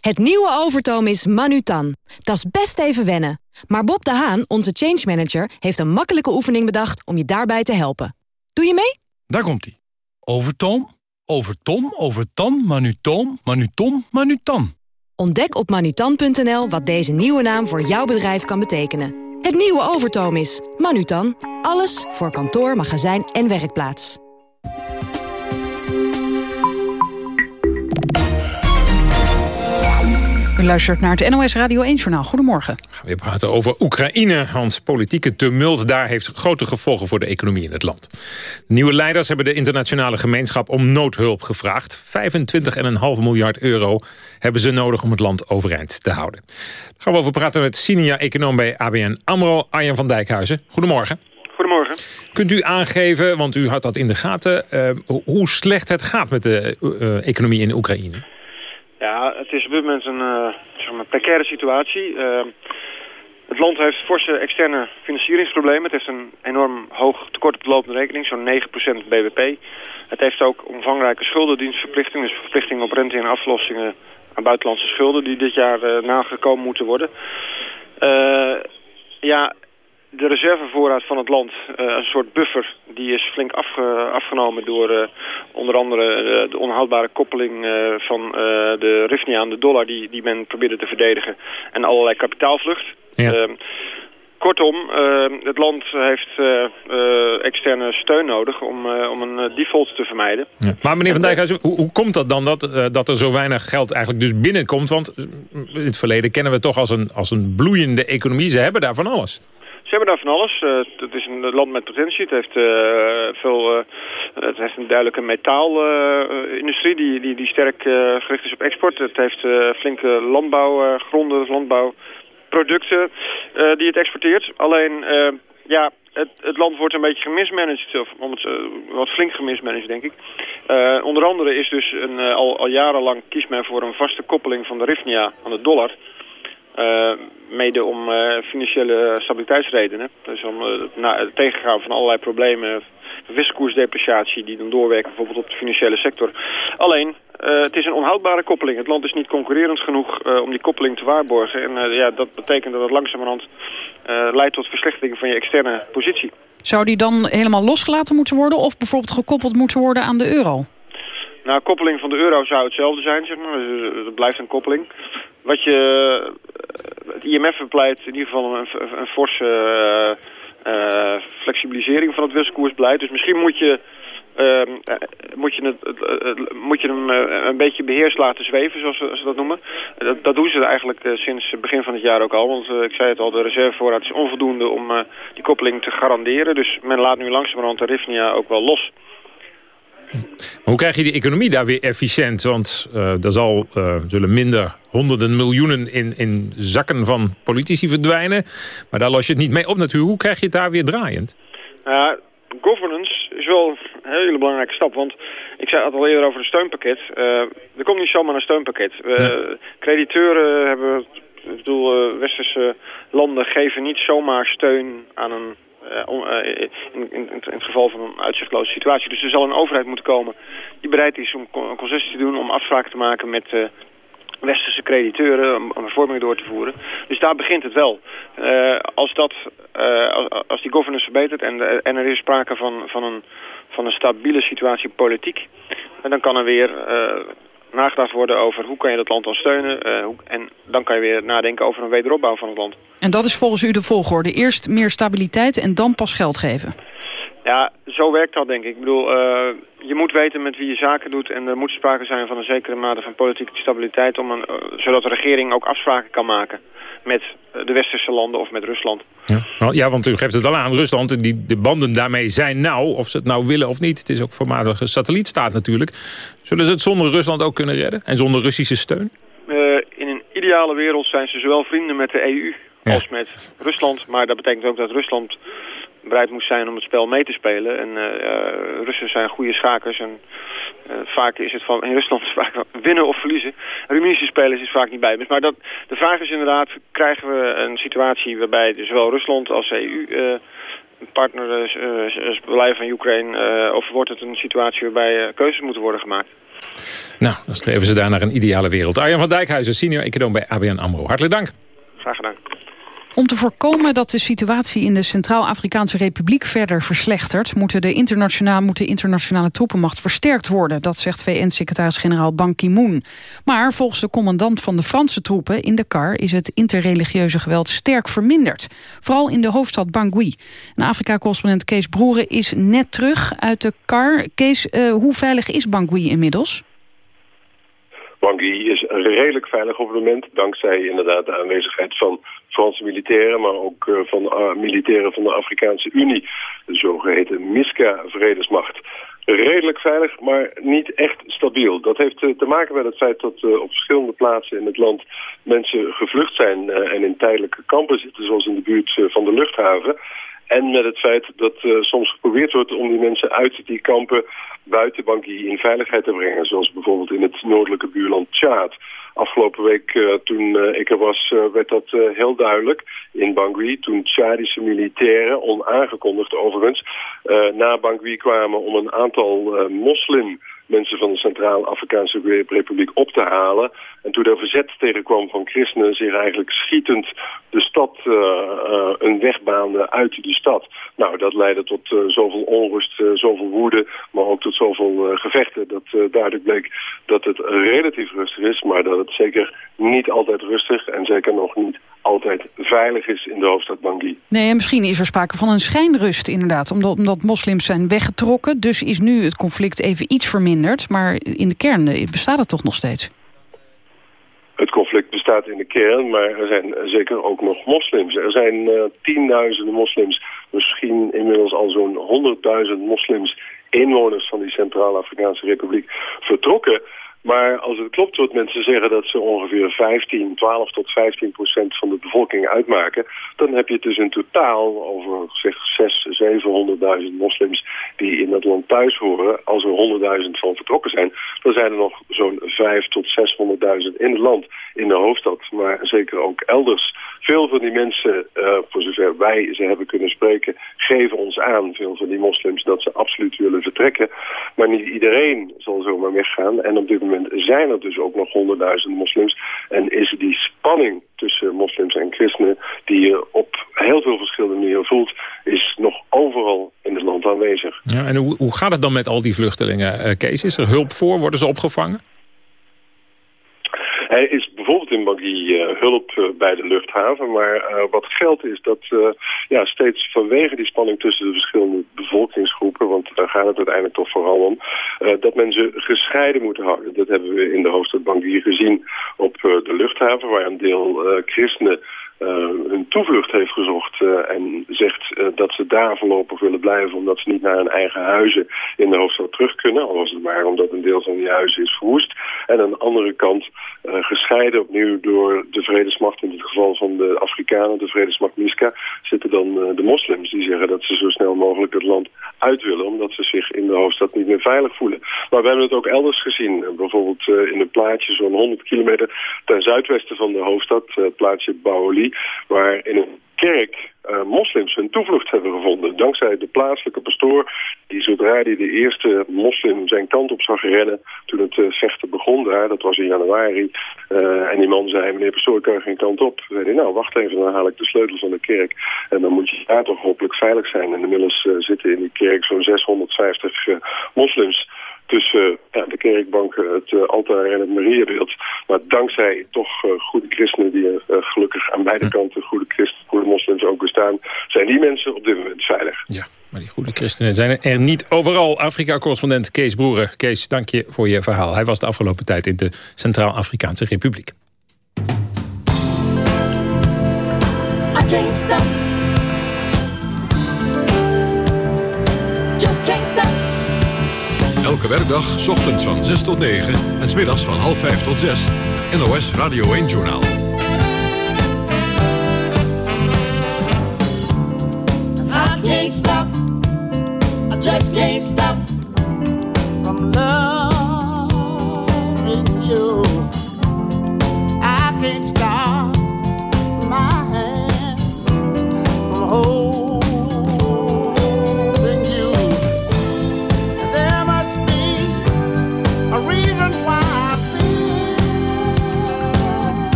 Het nieuwe Overtoom is Manutan. Dat is best even wennen. Maar Bob de Haan, onze change manager, heeft een makkelijke oefening bedacht om je daarbij te helpen. Doe je mee? Daar komt hij. Overtoom, overtom, overtan, manutoom, manutom, manutan. Ontdek op manutan.nl wat deze nieuwe naam voor jouw bedrijf kan betekenen. Het nieuwe Overtoom is Manutan. Alles voor kantoor, magazijn en werkplaats. U luistert naar het NOS Radio 1-journaal. Goedemorgen. We praten over Oekraïne. Hans, politieke tumult daar heeft grote gevolgen voor de economie in het land. Nieuwe leiders hebben de internationale gemeenschap om noodhulp gevraagd. 25,5 miljard euro hebben ze nodig om het land overeind te houden. Daar gaan we over praten met senior-econoom bij ABN AMRO, Arjen van Dijkhuizen. Goedemorgen. Goedemorgen. Kunt u aangeven, want u had dat in de gaten... Uh, hoe slecht het gaat met de uh, economie in Oekraïne? Ja, het is op dit moment een uh, zeg maar precaire situatie. Uh, Het land heeft forse externe financieringsproblemen. Het heeft een enorm hoog tekort op de lopende rekening, zo'n 9% bbp. Het heeft ook omvangrijke schuldendienstverplichtingen, dus verplichtingen op rente en aflossingen aan buitenlandse schulden die dit jaar uh, nagekomen moeten worden. Uh, ja, de reservevoorraad van het land, uh, een soort buffer, die is flink afge afgenomen door uh, onder andere uh, de onhoudbare koppeling van de Rifnia aan de dollar die, die men probeerde te verdedigen en allerlei kapitaalvlucht. Ja. Ehm, kortom, ehm, het land heeft externe steun nodig om, om een default te vermijden. Ja. Maar meneer Van Dijk, hoe, hoe komt dat dan dat, dat er zo weinig geld eigenlijk dus binnenkomt? Want in het verleden kennen we het toch als een, als een bloeiende economie. Ze hebben daar van alles. Ze hebben daar van alles. Uh, het is een land met potentie. Het heeft, uh, veel, uh, het heeft een duidelijke metaalindustrie die, die, die sterk gericht is op export. Het heeft flinke landbouwgronden, landbouwproducten die het exporteert. Alleen, ja, het, het, land wordt een beetje gemismanaged, of om het, wat flink gemismanaged denk ik. onder andere is dus een, al, al jarenlang kiest men voor een vaste koppeling van de Rifnia aan de dollar... Mede om uh, financiële stabiliteitsredenen. Dus om uh, het tegengaan van allerlei problemen, wisselkoersdepreciatie die dan doorwerken bijvoorbeeld op de financiële sector. Alleen, het is een onhoudbare koppeling. Het land is niet concurrerend genoeg om die koppeling te waarborgen. En ja, dat betekent dat het langzamerhand leidt tot verslechtering van je externe positie. Zou die dan helemaal losgelaten moeten worden of bijvoorbeeld gekoppeld moeten worden aan de euro? Nou, koppeling van de euro zou hetzelfde zijn, zeg maar. Dus, het blijft een koppeling. Wat je, het IMF bepleit in ieder geval een, een forse uh, flexibilisering van het wisselkoersbeleid. Dus misschien moet je, uh, moet je, het, moet je hem een beetje beheerst laten zweven, zoals ze, dat noemen. Dat, dat, doen ze eigenlijk sinds begin van het jaar ook al. Want ik zei het al, de reservevoorraad is onvoldoende om die koppeling te garanderen. Dus men laat nu langzamerhand de Rifnia ook wel los. Hoe krijg je die economie daar weer efficiënt? Want uh, er zal, uh, zullen minder honderden miljoenen in, in zakken van politici verdwijnen. Maar daar los je het niet mee op natuurlijk. Hoe krijg je het daar weer draaiend? Uh, governance is wel een hele belangrijke stap. Want ik zei het al eerder over een steunpakket. er komt niet zomaar een steunpakket. Crediteuren hebben... Ik bedoel, westerse landen geven niet zomaar steun aan een in, in, in, het geval van een uitzichtloze situatie. Dus er zal een overheid moeten komen die bereid is om een concessie te doen, om afspraken te maken met uh, westerse crediteuren, om, hervormingen door te voeren. Dus daar begint het wel. Als, dat, als, die governance verbetert en, en er is sprake van, van, een, van een stabiele situatie politiek, dan kan er weer nagedacht worden over hoe kan je dat land dan steunen. Uh, hoe, en dan kan je weer nadenken over een wederopbouw van het land. En dat is volgens u de volgorde. Eerst meer stabiliteit en dan pas geld geven. Ja, zo werkt dat denk ik. Ik bedoel, uh, je moet weten met wie je zaken doet... en er moet sprake zijn van een zekere mate van politieke stabiliteit... Om een, uh, zodat de regering ook afspraken kan maken met de westerse landen of met Rusland. Ja, ja want u geeft het al aan, Rusland, die, de banden daarmee zijn nauw... of ze het nou willen of niet. Het is ook voormalige satellietstaat natuurlijk. Zullen ze het zonder Rusland ook kunnen redden? En zonder Russische steun? Uh, in een ideale wereld zijn ze zowel vrienden met de EU als met Rusland. Maar dat betekent ook dat Rusland bereid moest zijn om het spel mee te spelen. En uh, Russen zijn goede schakers en uh, vaak is het van in Rusland vaak winnen of verliezen. Russische spelers is vaak niet bij. Maar dat, de vraag is inderdaad, krijgen we een situatie waarbij zowel Rusland als EU uh, partner is beleid van Oekraïne, of wordt het een situatie waarbij keuzes moeten worden gemaakt? Nou, dan streven ze daar naar een ideale wereld. Arjan van Dijkhuizen, senior econoom bij ABN AMRO. Hartelijk dank. Graag gedaan. Om te voorkomen dat de situatie in de Centraal-Afrikaanse Republiek verder verslechtert... Moeten de moet de internationale troepenmacht versterkt worden. Dat zegt VN-secretaris-generaal Ban Ki-moon. Maar volgens de commandant van de Franse troepen in de kar... is het interreligieuze geweld sterk verminderd. Vooral in de hoofdstad Bangui. En Afrika-correspondent Kees Broeren is net terug uit de kar. Kees, uh, hoe veilig is Bangui inmiddels? Bangui is redelijk veilig op het moment, dankzij inderdaad de aanwezigheid van Franse militairen, maar ook uh, van uh, militairen van de Afrikaanse Unie, de zogeheten MISCA-vredesmacht. Redelijk veilig, maar niet echt stabiel. Dat heeft uh, te maken met het feit dat op verschillende plaatsen in het land mensen gevlucht zijn en in tijdelijke kampen zitten, zoals in de buurt van de luchthaven. En met het feit dat soms geprobeerd wordt om die mensen uit die kampen buiten Bangui in veiligheid te brengen. Zoals bijvoorbeeld in het noordelijke buurland Tjaad. Afgelopen week toen ik er was werd dat heel duidelijk in Bangui. Toen Tjadische militairen, onaangekondigd overigens, naar Bangui kwamen om een aantal moslim mensen van de Centraal-Afrikaanse Republiek op te halen. En toen er verzet tegenkwam van christenen zich eigenlijk schietend de stad uh, uh, een weg baande uit die stad. Nou, dat leidde tot uh, zoveel onrust, zoveel woede, maar ook tot zoveel gevechten. Dat duidelijk bleek dat het relatief rustig is, maar dat het zeker niet altijd rustig en zeker nog niet altijd veilig is in de hoofdstad Bangui. Nee, en misschien is er sprake van een schijnrust inderdaad, omdat, omdat moslims zijn weggetrokken. Dus is nu het conflict even iets verminderd, maar in de kern bestaat het toch nog steeds? Het conflict bestaat in de kern, maar er zijn zeker ook nog moslims. Er zijn uh, tienduizenden moslims, misschien inmiddels al zo'n honderdduizend moslims... inwoners van die Centraal-Afrikaanse Republiek vertrokken... Maar als het klopt wat mensen zeggen dat ze ongeveer 15, 12 tot 15 procent van de bevolking uitmaken, dan heb je het dus in totaal over zeg 6, 700.000 moslims die in het land thuis horen. Als er 100.000 van vertrokken zijn, dan zijn er nog zo'n 5 tot 600.000 in het land, in de hoofdstad, maar zeker ook elders. Veel van die mensen, uh, voor zover wij ze hebben kunnen spreken, geven ons aan, veel van die moslims, dat ze absoluut willen vertrekken. Maar niet iedereen zal zomaar weggaan. En op dit moment zijn er dus ook nog honderdduizend moslims. En is die spanning tussen moslims en christenen, die je op heel veel verschillende manieren voelt, is nog overal in het land aanwezig. Ja, en hoe, hoe gaat het dan met al die vluchtelingen, uh, Kees? Is er hulp voor? Worden ze opgevangen? Bijvoorbeeld in uh, hulp uh, bij de luchthaven. Maar uh, wat geldt is dat ja, steeds vanwege die spanning tussen de verschillende bevolkingsgroepen... want daar gaat het uiteindelijk toch vooral om... dat men ze gescheiden moeten houden. Dat hebben we in de hoofdstad Bangui gezien op de luchthaven... waar een deel christenen uh, een toevlucht heeft gezocht uh, en zegt uh, dat ze daar voorlopig willen blijven omdat ze niet naar hun eigen huizen in de hoofdstad terug kunnen. Al was het maar omdat een deel van die huizen is verwoest. En aan de andere kant gescheiden opnieuw door de vredesmacht, in het geval van de Afrikanen, de vredesmacht MISCA, zitten dan de moslims die zeggen dat ze zo snel mogelijk het land uit willen omdat ze zich in de hoofdstad niet meer veilig voelen. Maar we hebben het ook elders gezien. bijvoorbeeld in een plaatje zo'n 100 kilometer ten zuidwesten van de hoofdstad, het plaatsje Baoli waar in een kerk uh, moslims hun toevlucht hebben gevonden. Dankzij de plaatselijke pastoor die zodra hij de eerste moslim zijn kant op zag rennen... toen het uh, vechten begon daar, dat was in januari... Uh, en die man zei, meneer pastoor, ik kan geen kant op. Zei hij, nou, wacht even, dan haal ik de sleutel van de kerk. En dan moet je daar toch hopelijk veilig zijn. En inmiddels zitten in die kerk zo'n 650 moslims tussen ja, de kerkbanken, het uh, altaar en het Mariabeeld. Maar dankzij toch uh, goede christenen die uh, gelukkig aan beide kanten goede christenen, goede moslims ook bestaan, zijn die mensen op dit moment veilig. Ja, maar die goede christenen zijn er niet overal. Afrika-correspondent Kees Broeren. Kees, dank je voor je verhaal. Hij was de afgelopen tijd in de Centraal-Afrikaanse Republiek. Elke werkdag, ochtends van 6 tot 9 en smiddags van half 5 tot 6. NOS Radio 1-journaal. I can't stop, I just can't stop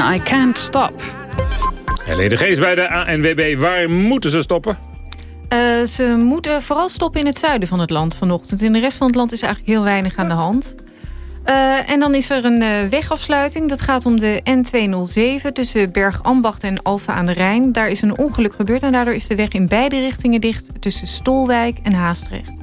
I Can't Stop. Helene Geest bij de ANWB. Waar moeten ze stoppen? Uh, ze moeten vooral stoppen in het zuiden van het land vanochtend. In de rest van het land is eigenlijk heel weinig aan de hand. Uh, en dan is er een uh, wegafsluiting. Dat gaat om de N207 tussen Bergambacht en Alphen aan de Rijn. Daar is een ongeluk gebeurd en daardoor is de weg in beide richtingen dicht... tussen Stolwijk en Haastrecht.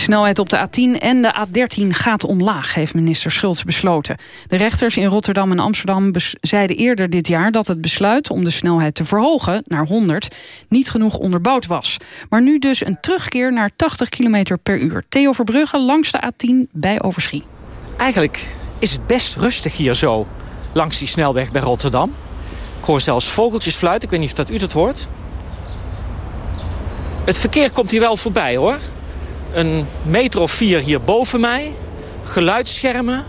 De snelheid op de A10 en de A13 gaat omlaag, heeft minister Schultz besloten. De rechters in Rotterdam en Amsterdam zeiden eerder dit jaar... dat het besluit om de snelheid te verhogen naar 100 niet genoeg onderbouwd was. Maar nu dus een terugkeer naar 80 km per uur. Theo Verbrugge langs de A10 bij Overschie. Eigenlijk is het best rustig hier zo, langs die snelweg bij Rotterdam. Ik hoor zelfs vogeltjes fluiten, ik weet niet of dat u dat hoort. Het verkeer komt hier wel voorbij, hoor een meter of vier hier boven mij. Geluidsschermen.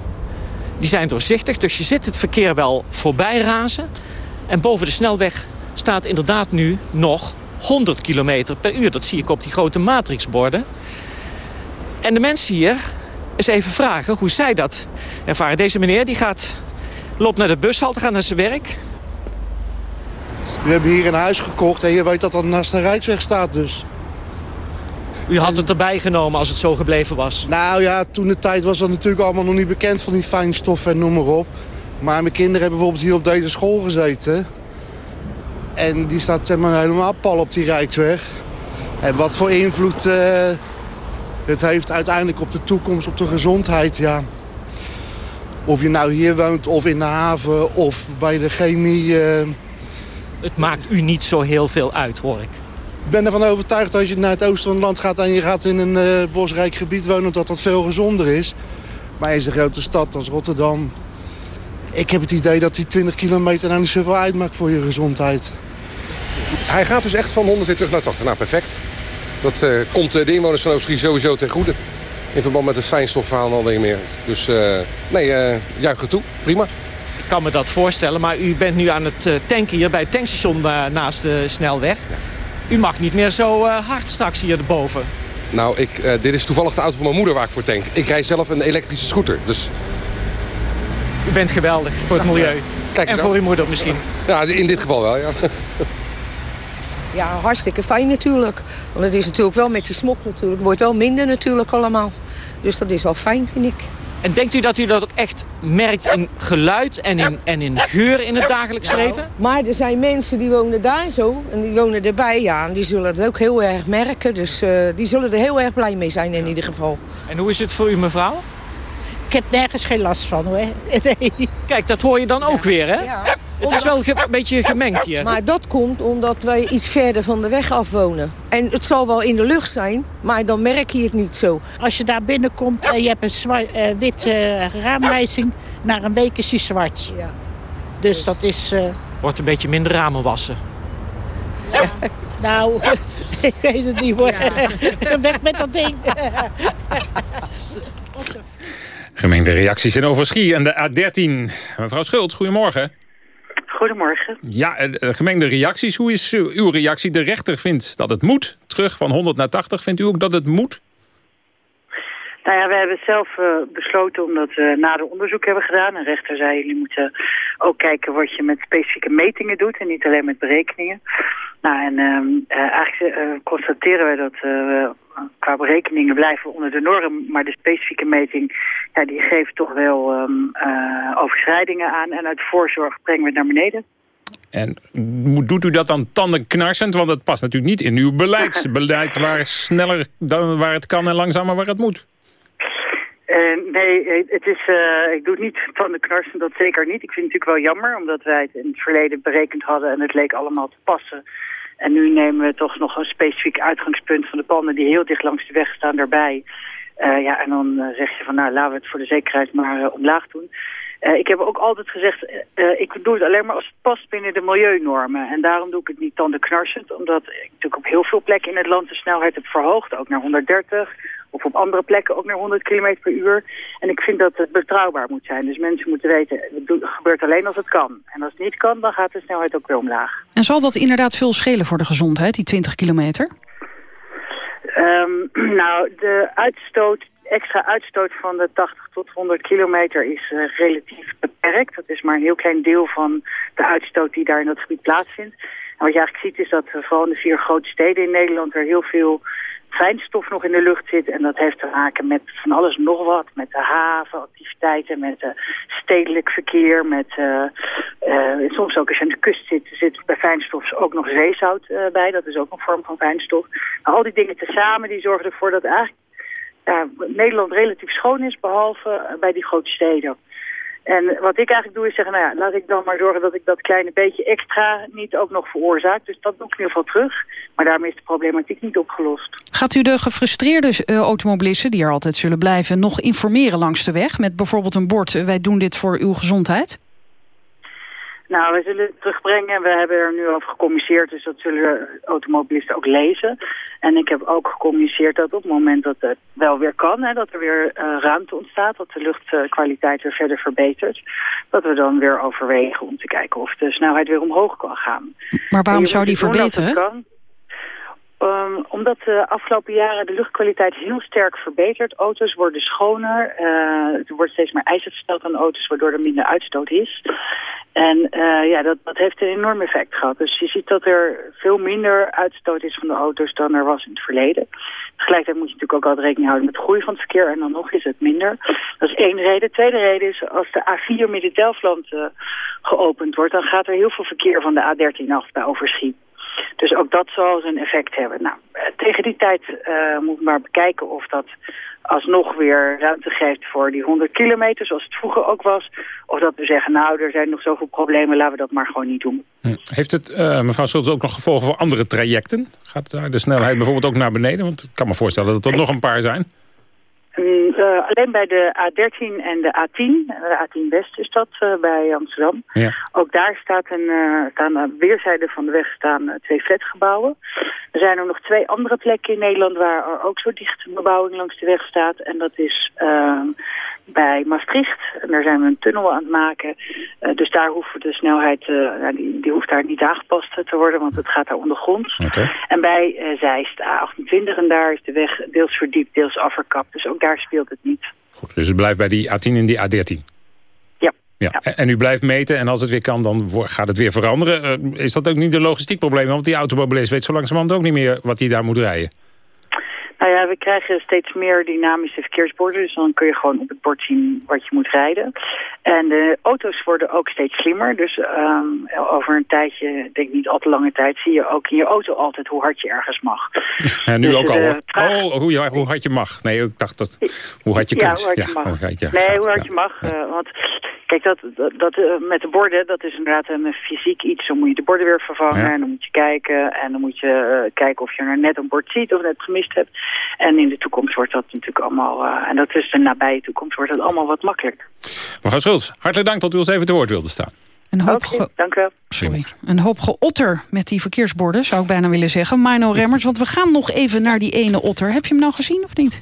Die zijn doorzichtig, dus je ziet het verkeer wel voorbij razen. En boven de snelweg staat inderdaad nu nog 100 km per uur. Dat zie ik op die grote matrixborden. En de mensen hier eens even vragen hoe zij dat ervaren. Deze meneer die gaat, loopt naar de bushalte, gaat naar zijn werk. We hebben hier een huis gekocht en je weet dat dat naast de Rijksweg staat dus. U had het erbij genomen als het zo gebleven was? Nou ja, toen de tijd was dat natuurlijk allemaal nog niet bekend van die fijnstoffen en noem maar op. Maar mijn kinderen hebben bijvoorbeeld hier op deze school gezeten. En die staat zeg maar, helemaal pal op die Rijksweg. En wat voor invloed uh, het heeft uiteindelijk op de toekomst, op de gezondheid, ja. Of je nou hier woont of in de haven of bij de chemie. Uh... Het maakt u niet zo heel veel uit, hoor ik. Ik ben ervan overtuigd als je naar het oosten van het land gaat... en je gaat in een uh, bosrijk gebied wonen, dat dat veel gezonder is. Maar in zo'n grote stad als Rotterdam... ik heb het idee dat die 20 kilometer nou niet zoveel uitmaakt voor je gezondheid. Hij gaat dus echt van 100 weer terug naar 80. Nou, perfect. Dat uh, komt de inwoners van Oostenrijk sowieso ten goede. In verband met het fijnstofverhaal en al dingen meer. Dus uh, nee, uh, juich toe. Prima. Ik kan me dat voorstellen, maar u bent nu aan het tanken hier bij het tankstation naast de snelweg. U mag niet meer zo uh, hard straks hier erboven. Nou, ik, uh, dit is toevallig de auto van mijn moeder waar ik voor tank. Ik rij zelf een elektrische scooter, dus... U bent geweldig voor het milieu. Kijk en voor uw moeder misschien. Ja, in dit geval wel, ja. Ja, hartstikke fijn natuurlijk. Want het is natuurlijk wel met die smok natuurlijk. Het wordt wel minder natuurlijk allemaal. Dus dat is wel fijn, vind ik. En denkt u dat u dat ook echt merkt in geluid en in, en in geur in het dagelijks nou, leven? Maar er zijn mensen die wonen daar zo en die wonen erbij. Ja, en die zullen het ook heel erg merken. Dus uh, die zullen er heel erg blij mee zijn in ieder geval. En hoe is het voor u mevrouw? Ik heb nergens geen last van hoor. Nee. Kijk, dat hoor je dan ook weer hè? Ja. Het is wel een beetje gemengd hier. Maar dat komt omdat wij iets verder van de weg af wonen. En het zal wel in de lucht zijn, maar dan merk je het niet zo. Als je daar binnenkomt en je hebt een zwart, uh, wit uh, raamwijzing... naar een week is hij zwart. Ja. Dus dat is... Uh... Wordt een beetje minder ramen wassen. Ja. nou, ik weet het niet hoor. Ja. Weg met dat ding. Gemengde reacties in Overschie en de A13. Mevrouw Schult, goedemorgen. Goedemorgen. Ja, gemengde reacties. Hoe is uw reactie? De rechter vindt dat het moet. Terug van 100 naar 80. Vindt u ook dat het moet? Nou ja, we hebben zelf uh, besloten omdat we nader onderzoek hebben gedaan. Een rechter zei, jullie moeten ook kijken wat je met specifieke metingen doet en niet alleen met berekeningen. Nou, en uh, eigenlijk uh, constateren wij dat we qua berekeningen blijven onder de norm. Maar de specifieke meting, ja, die geeft toch wel um, overschrijdingen aan. En uit voorzorg brengen we het naar beneden. En doet u dat dan tandenknarsend? Want het past natuurlijk niet in uw beleidsbeleid... waar sneller dan waar het kan en langzamer waar het moet. Uh, nee, het is, uh, ik doe het niet van de knarsen, dat zeker niet. Ik vind het natuurlijk wel jammer, omdat wij het in het verleden berekend hadden en het leek allemaal te passen. En nu nemen we toch nog een specifiek uitgangspunt van de panden die heel dicht langs de weg staan daarbij. Uh, ja, en dan zeg je van nou, laten we het voor de zekerheid maar omlaag doen. Ik heb ook altijd gezegd, ik doe het alleen maar als het past binnen de milieunormen. En daarom doe ik het niet tandenknarsend, omdat ik natuurlijk op heel veel plekken in het land de snelheid heb verhoogd. Ook naar 130, of op andere plekken ook naar 100 km per uur. En ik vind dat het betrouwbaar moet zijn. Dus mensen moeten weten, het gebeurt alleen als het kan. En als het niet kan, dan gaat de snelheid ook weer omlaag. En zal dat inderdaad veel schelen voor de gezondheid, die 20 kilometer? Um, nou, de uitstoot extra uitstoot van de 80 tot 100 kilometer is uh, relatief beperkt. Dat is maar een heel klein deel van de uitstoot die daar in dat gebied plaatsvindt. En wat je eigenlijk ziet is dat uh, vooral in de vier grote steden in Nederland er heel veel fijnstof nog in de lucht zit. En dat heeft te maken met van alles nog wat. Met de havenactiviteiten, met uh, stedelijk verkeer. Met, uh, uh, soms ook als je aan de kust zit, zit bij fijnstof ook nog zeezout bij. Dat is ook een vorm van fijnstof. Maar al die dingen tezamen die zorgen ervoor dat eigenlijk Nederland relatief schoon is. Behalve bij die grote steden. En wat ik eigenlijk doe is zeggen, nou ja, laat ik dan maar zorgen dat ik dat kleine beetje extra niet ook nog veroorzaak. Dus dat doe ik in ieder geval terug. Maar daarmee is de problematiek niet opgelost. Gaat u de gefrustreerde uh, automobilisten, die er altijd zullen blijven, nog informeren langs de weg? Met bijvoorbeeld een bord, wij doen dit voor uw gezondheid? Nou, we zullen het terugbrengen. We hebben er nu over gecommuniceerd, dus dat zullen automobilisten ook lezen. En ik heb ook gecommuniceerd dat op het moment dat het wel weer kan, hè, dat er weer uh, ruimte ontstaat, dat de luchtkwaliteit weer verder verbetert, dat we dan weer overwegen om te kijken of de snelheid weer omhoog kan gaan. Maar waarom zou die verbeteren? Um, omdat de afgelopen jaren de luchtkwaliteit heel sterk verbetert. Auto's worden schoner. Uh, er wordt steeds meer eisen gesteld aan auto's, waardoor er minder uitstoot is. En uh, ja, dat, dat heeft een enorm effect gehad. Dus je ziet dat er veel minder uitstoot is van de auto's dan er was in het verleden. Tegelijkertijd moet je natuurlijk ook altijd rekening houden met de groei van het verkeer. En dan nog is het minder. Dat is één reden. Tweede reden is als de A4 midden-Delfland uh, geopend wordt... dan gaat er heel veel verkeer van de A13 af bij Overschie. Dus ook dat zal zijn effect hebben. Nou, tegen die tijd uh, moet we maar bekijken of dat alsnog weer ruimte geeft voor die 100 kilometer, zoals het vroeger ook was. Of dat we zeggen, nou, er zijn nog zoveel problemen, laten we dat maar gewoon niet doen. Hm. Heeft het, uh, mevrouw Schultz, ook nog gevolgen voor andere trajecten? Gaat daar de snelheid bijvoorbeeld ook naar beneden? Want ik kan me voorstellen dat er nog een paar zijn. Uh, alleen bij de A13 en de A10, de A10 West is dat uh, bij Amsterdam. Ja. Ook daar staat een, uh, staan aan weerszijden van de weg staan twee flatgebouwen. Er zijn er nog twee andere plekken in Nederland waar er ook zo dichte bebouwing langs de weg staat. En dat is ehm, bij Maastricht. En daar zijn we een tunnel aan het maken. Uh, dus daar hoeft de snelheid, uh, die, die, hoeft daar niet aangepast te worden, want het gaat daar ondergronds. Okay. En bij uh, Zeist A28 en daar is de weg deels verdiept, deels afverkapt. Dus ook daar speelt het niet. Goed, dus het blijft bij die A10 en die A13? Ja. Ja. ja. En u blijft meten en als het weer kan, dan gaat het weer veranderen. is dat ook niet een logistiek probleem? Want die automobilist weet zo langzamerhand ook niet meer wat hij daar moet rijden. Nou ja, we krijgen steeds meer dynamische verkeersborden. Dus dan kun je gewoon op het bord zien wat je moet rijden. En de auto's worden ook steeds slimmer. Dus um, over een tijdje, ik denk niet al te lange tijd... zie je ook in je auto altijd hoe hard je ergens mag. En nu dus ook al. Vraag... Oh, hoe, hoe hard je mag. Nee, ik dacht dat... Hoe hard je ja, kunt. Hoe hard je ja, mag. Hoe hard, ja. Nee, hoe hard je mag. Uh, want Kijk, dat, dat, dat uh, met de borden, dat is inderdaad een fysiek iets. Dan moet je de borden weer vervangen ja. en dan moet je kijken. En dan moet je uh, kijken of je er net een bord ziet of net gemist hebt. En in de toekomst wordt dat natuurlijk allemaal, uh, en dat is de nabije toekomst, wordt het allemaal wat makkelijker. Mevrouw Schultz, hartelijk dank dat u ons even te woord wilde staan. Een hoop, okay, dank u wel. Sorry. Een hoop geotter met die verkeersborden, zou ik bijna willen zeggen. Mino Remmers, want we gaan nog even naar die ene otter. Heb je hem nou gezien of niet?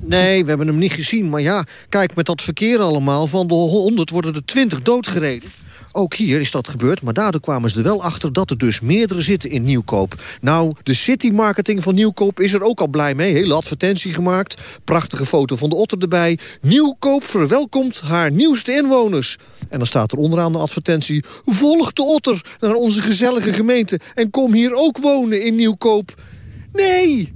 Nee, we hebben hem niet gezien. Maar ja, kijk, met dat verkeer allemaal... van de 100 worden er 20 doodgereden. Ook hier is dat gebeurd, maar daardoor kwamen ze er wel achter... dat er dus meerdere zitten in Nieuwkoop. Nou, de city marketing van Nieuwkoop is er ook al blij mee. Hele advertentie gemaakt, prachtige foto van de otter erbij. Nieuwkoop verwelkomt haar nieuwste inwoners. En dan staat er onderaan de advertentie... volg de otter naar onze gezellige gemeente... en kom hier ook wonen in Nieuwkoop. Nee,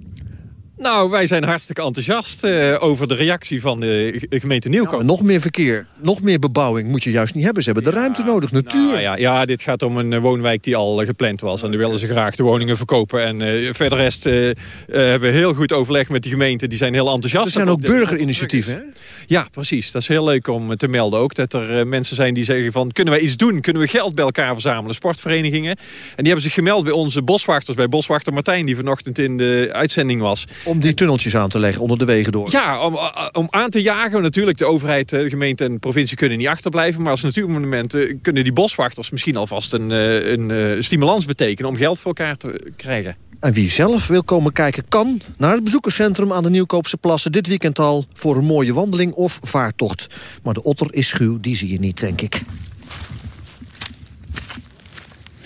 nou, wij zijn hartstikke enthousiast uh, over de reactie van de gemeente Nieuwkoop. Ja, nog meer verkeer, nog meer bebouwing moet je juist niet hebben. Ze hebben de ja, ruimte nodig, natuur. Nou, ja, ja, dit gaat om een woonwijk die al gepland was. En die willen ze graag de woningen verkopen. En uh, verder rest uh, hebben we heel goed overleg met de gemeente. Die zijn heel enthousiast. Er zijn ook burgerinitiatieven, hè? Ja, precies. Dat is heel leuk om te melden ook. Dat er mensen zijn die zeggen van, kunnen wij iets doen? Kunnen we geld bij elkaar verzamelen? Sportverenigingen. En die hebben zich gemeld bij onze boswachters. Bij boswachter Martijn, die vanochtend in de uitzending was. Om die tunneltjes aan te leggen onder de wegen door. Ja, om, om aan te jagen. Natuurlijk, de overheid, de gemeente en de provincie kunnen niet achterblijven. Maar als natuurmonument kunnen die boswachters misschien alvast een, een, een stimulans betekenen... om geld voor elkaar te krijgen. En wie zelf wil komen kijken kan naar het bezoekerscentrum aan de Nieuwkoopse Plassen... dit weekend al voor een mooie wandeling of vaartocht. Maar de otter is schuw, die zie je niet, denk ik.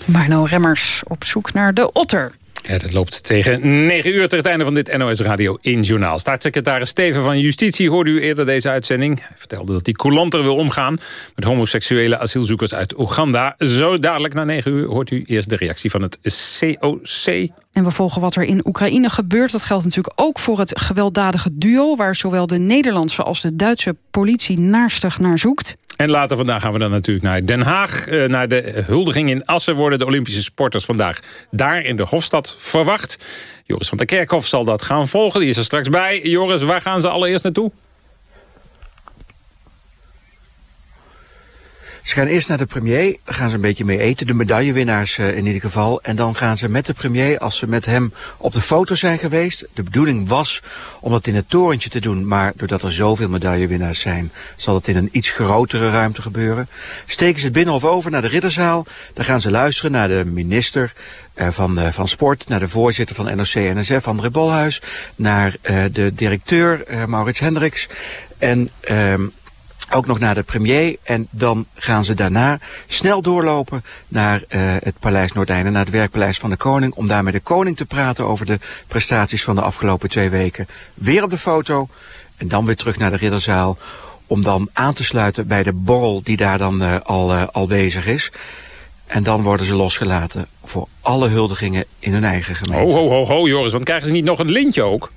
Marno Remmers op zoek naar de otter. Het loopt tegen 9 uur ter het einde van dit NOS Radio in Journaal. Staatssecretaris Steven van Justitie hoorde u eerder deze uitzending. Hij vertelde dat hij coulanter wil omgaan met homoseksuele asielzoekers uit Oeganda. Zo dadelijk na 9 uur hoort u eerst de reactie van het COC. En we volgen wat er in Oekraïne gebeurt. Dat geldt natuurlijk ook voor het gewelddadige duo... waar zowel de Nederlandse als de Duitse politie naarstig naar zoekt. En later vandaag gaan we dan natuurlijk naar Den Haag. Eh, naar de huldiging in Assen worden de Olympische sporters vandaag daar in de Hofstad verwacht. Joris van der Kerkhof zal dat gaan volgen. Die is er straks bij. Joris, waar gaan ze allereerst naartoe? Ze gaan eerst naar de premier, daar gaan ze een beetje mee eten. De medaillewinnaars uh, in ieder geval. En dan gaan ze met de premier, als ze met hem op de foto zijn geweest. De bedoeling was om dat in het torentje te doen. Maar doordat er zoveel medaillewinnaars zijn, zal het in een iets grotere ruimte gebeuren. Steken ze het binnen of over naar de ridderzaal. Dan gaan ze luisteren naar de minister uh, van, uh, van Sport, naar de voorzitter van NOC-NSF, André Bolhuis. Naar de directeur, Maurits Hendricks. En ehm, ook nog naar de premier. En dan gaan ze daarna snel doorlopen naar uh, het Paleis Noordeinde, naar het werkpaleis van de koning. Om daar met de koning te praten over de prestaties van de afgelopen twee weken. Weer op de foto en dan weer terug naar de ridderzaal. Om dan aan te sluiten bij de borrel die daar dan uh, al, uh, al bezig is. En dan worden ze losgelaten voor alle huldigingen in hun eigen gemeente. Ho, ho, ho, ho Joris, want krijgen ze niet nog een lintje ook?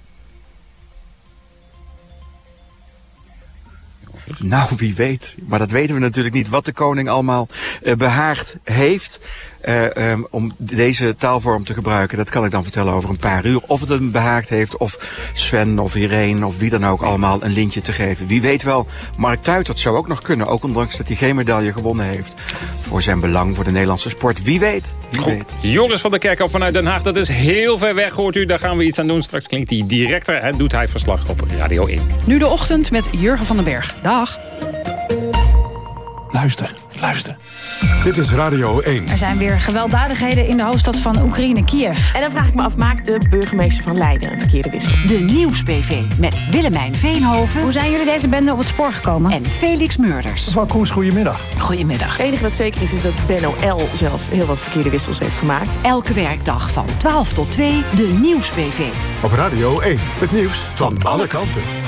Nou, wie weet. Maar dat weten we natuurlijk niet. Wat de koning allemaal uh, behaagd heeft. Uh, um, om deze taalvorm te gebruiken, dat kan ik dan vertellen over een paar uur. Of het hem behaagd heeft, of Sven of Irene of wie dan ook allemaal een lintje te geven. Wie weet wel, Mark Tuitert zou ook nog kunnen. Ook ondanks dat hij geen medaille gewonnen heeft. Voor zijn belang voor de Nederlandse sport. Wie weet. Wie Goed. weet. Joris van der Kerkhoff vanuit Den Haag, dat is heel ver weg, hoort u. Daar gaan we iets aan doen. Straks klinkt hij directer en doet hij verslag op Radio 1. Nu de ochtend met Jurgen van den Berg. Dag. Luister, luister. Dit is Radio 1. Er zijn weer gewelddadigheden in de hoofdstad van Oekraïne, Kiev. En dan vraag ik me af, maakt de burgemeester van Leiden een verkeerde wissel? De Nieuws-PV met Willemijn Veenhoven. Hoe zijn jullie deze bende op het spoor gekomen? En Felix Murders. Mevrouw Kroes, goedemiddag. Goedemiddag. Het enige dat zeker is, is dat Benno L. zelf heel wat verkeerde wissels heeft gemaakt. Elke werkdag van 12 tot 2, de Nieuws-PV. Op Radio 1, het nieuws van alle kanten.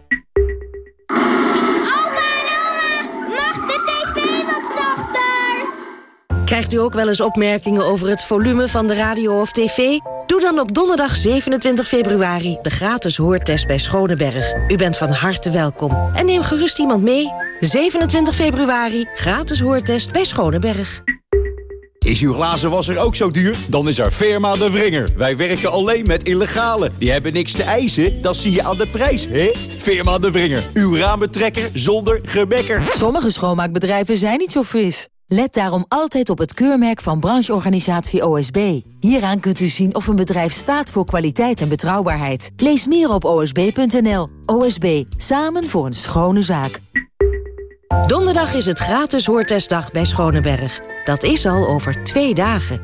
U ook wel eens opmerkingen over het volume van de radio of tv? Doe dan op donderdag 27 februari de gratis hoortest bij Schoneberg. U bent van harte welkom. En neem gerust iemand mee. 27 februari, gratis hoortest bij Schoneberg. Is uw glazenwasser ook zo duur? Dan is er Firma de Vringer. Wij werken alleen met illegale. Die hebben niks te eisen, dat zie je aan de prijs, hè? Firma de Vringer. Uw raambetrekker zonder gebekker. Sommige schoonmaakbedrijven zijn niet zo fris. Let daarom altijd op het keurmerk van brancheorganisatie OSB. Hieraan kunt u zien of een bedrijf staat voor kwaliteit en betrouwbaarheid. Lees meer op osb.nl. OSB, samen voor een schone zaak. Donderdag is het gratis hoortestdag bij Schoneberg. Dat is al over twee dagen.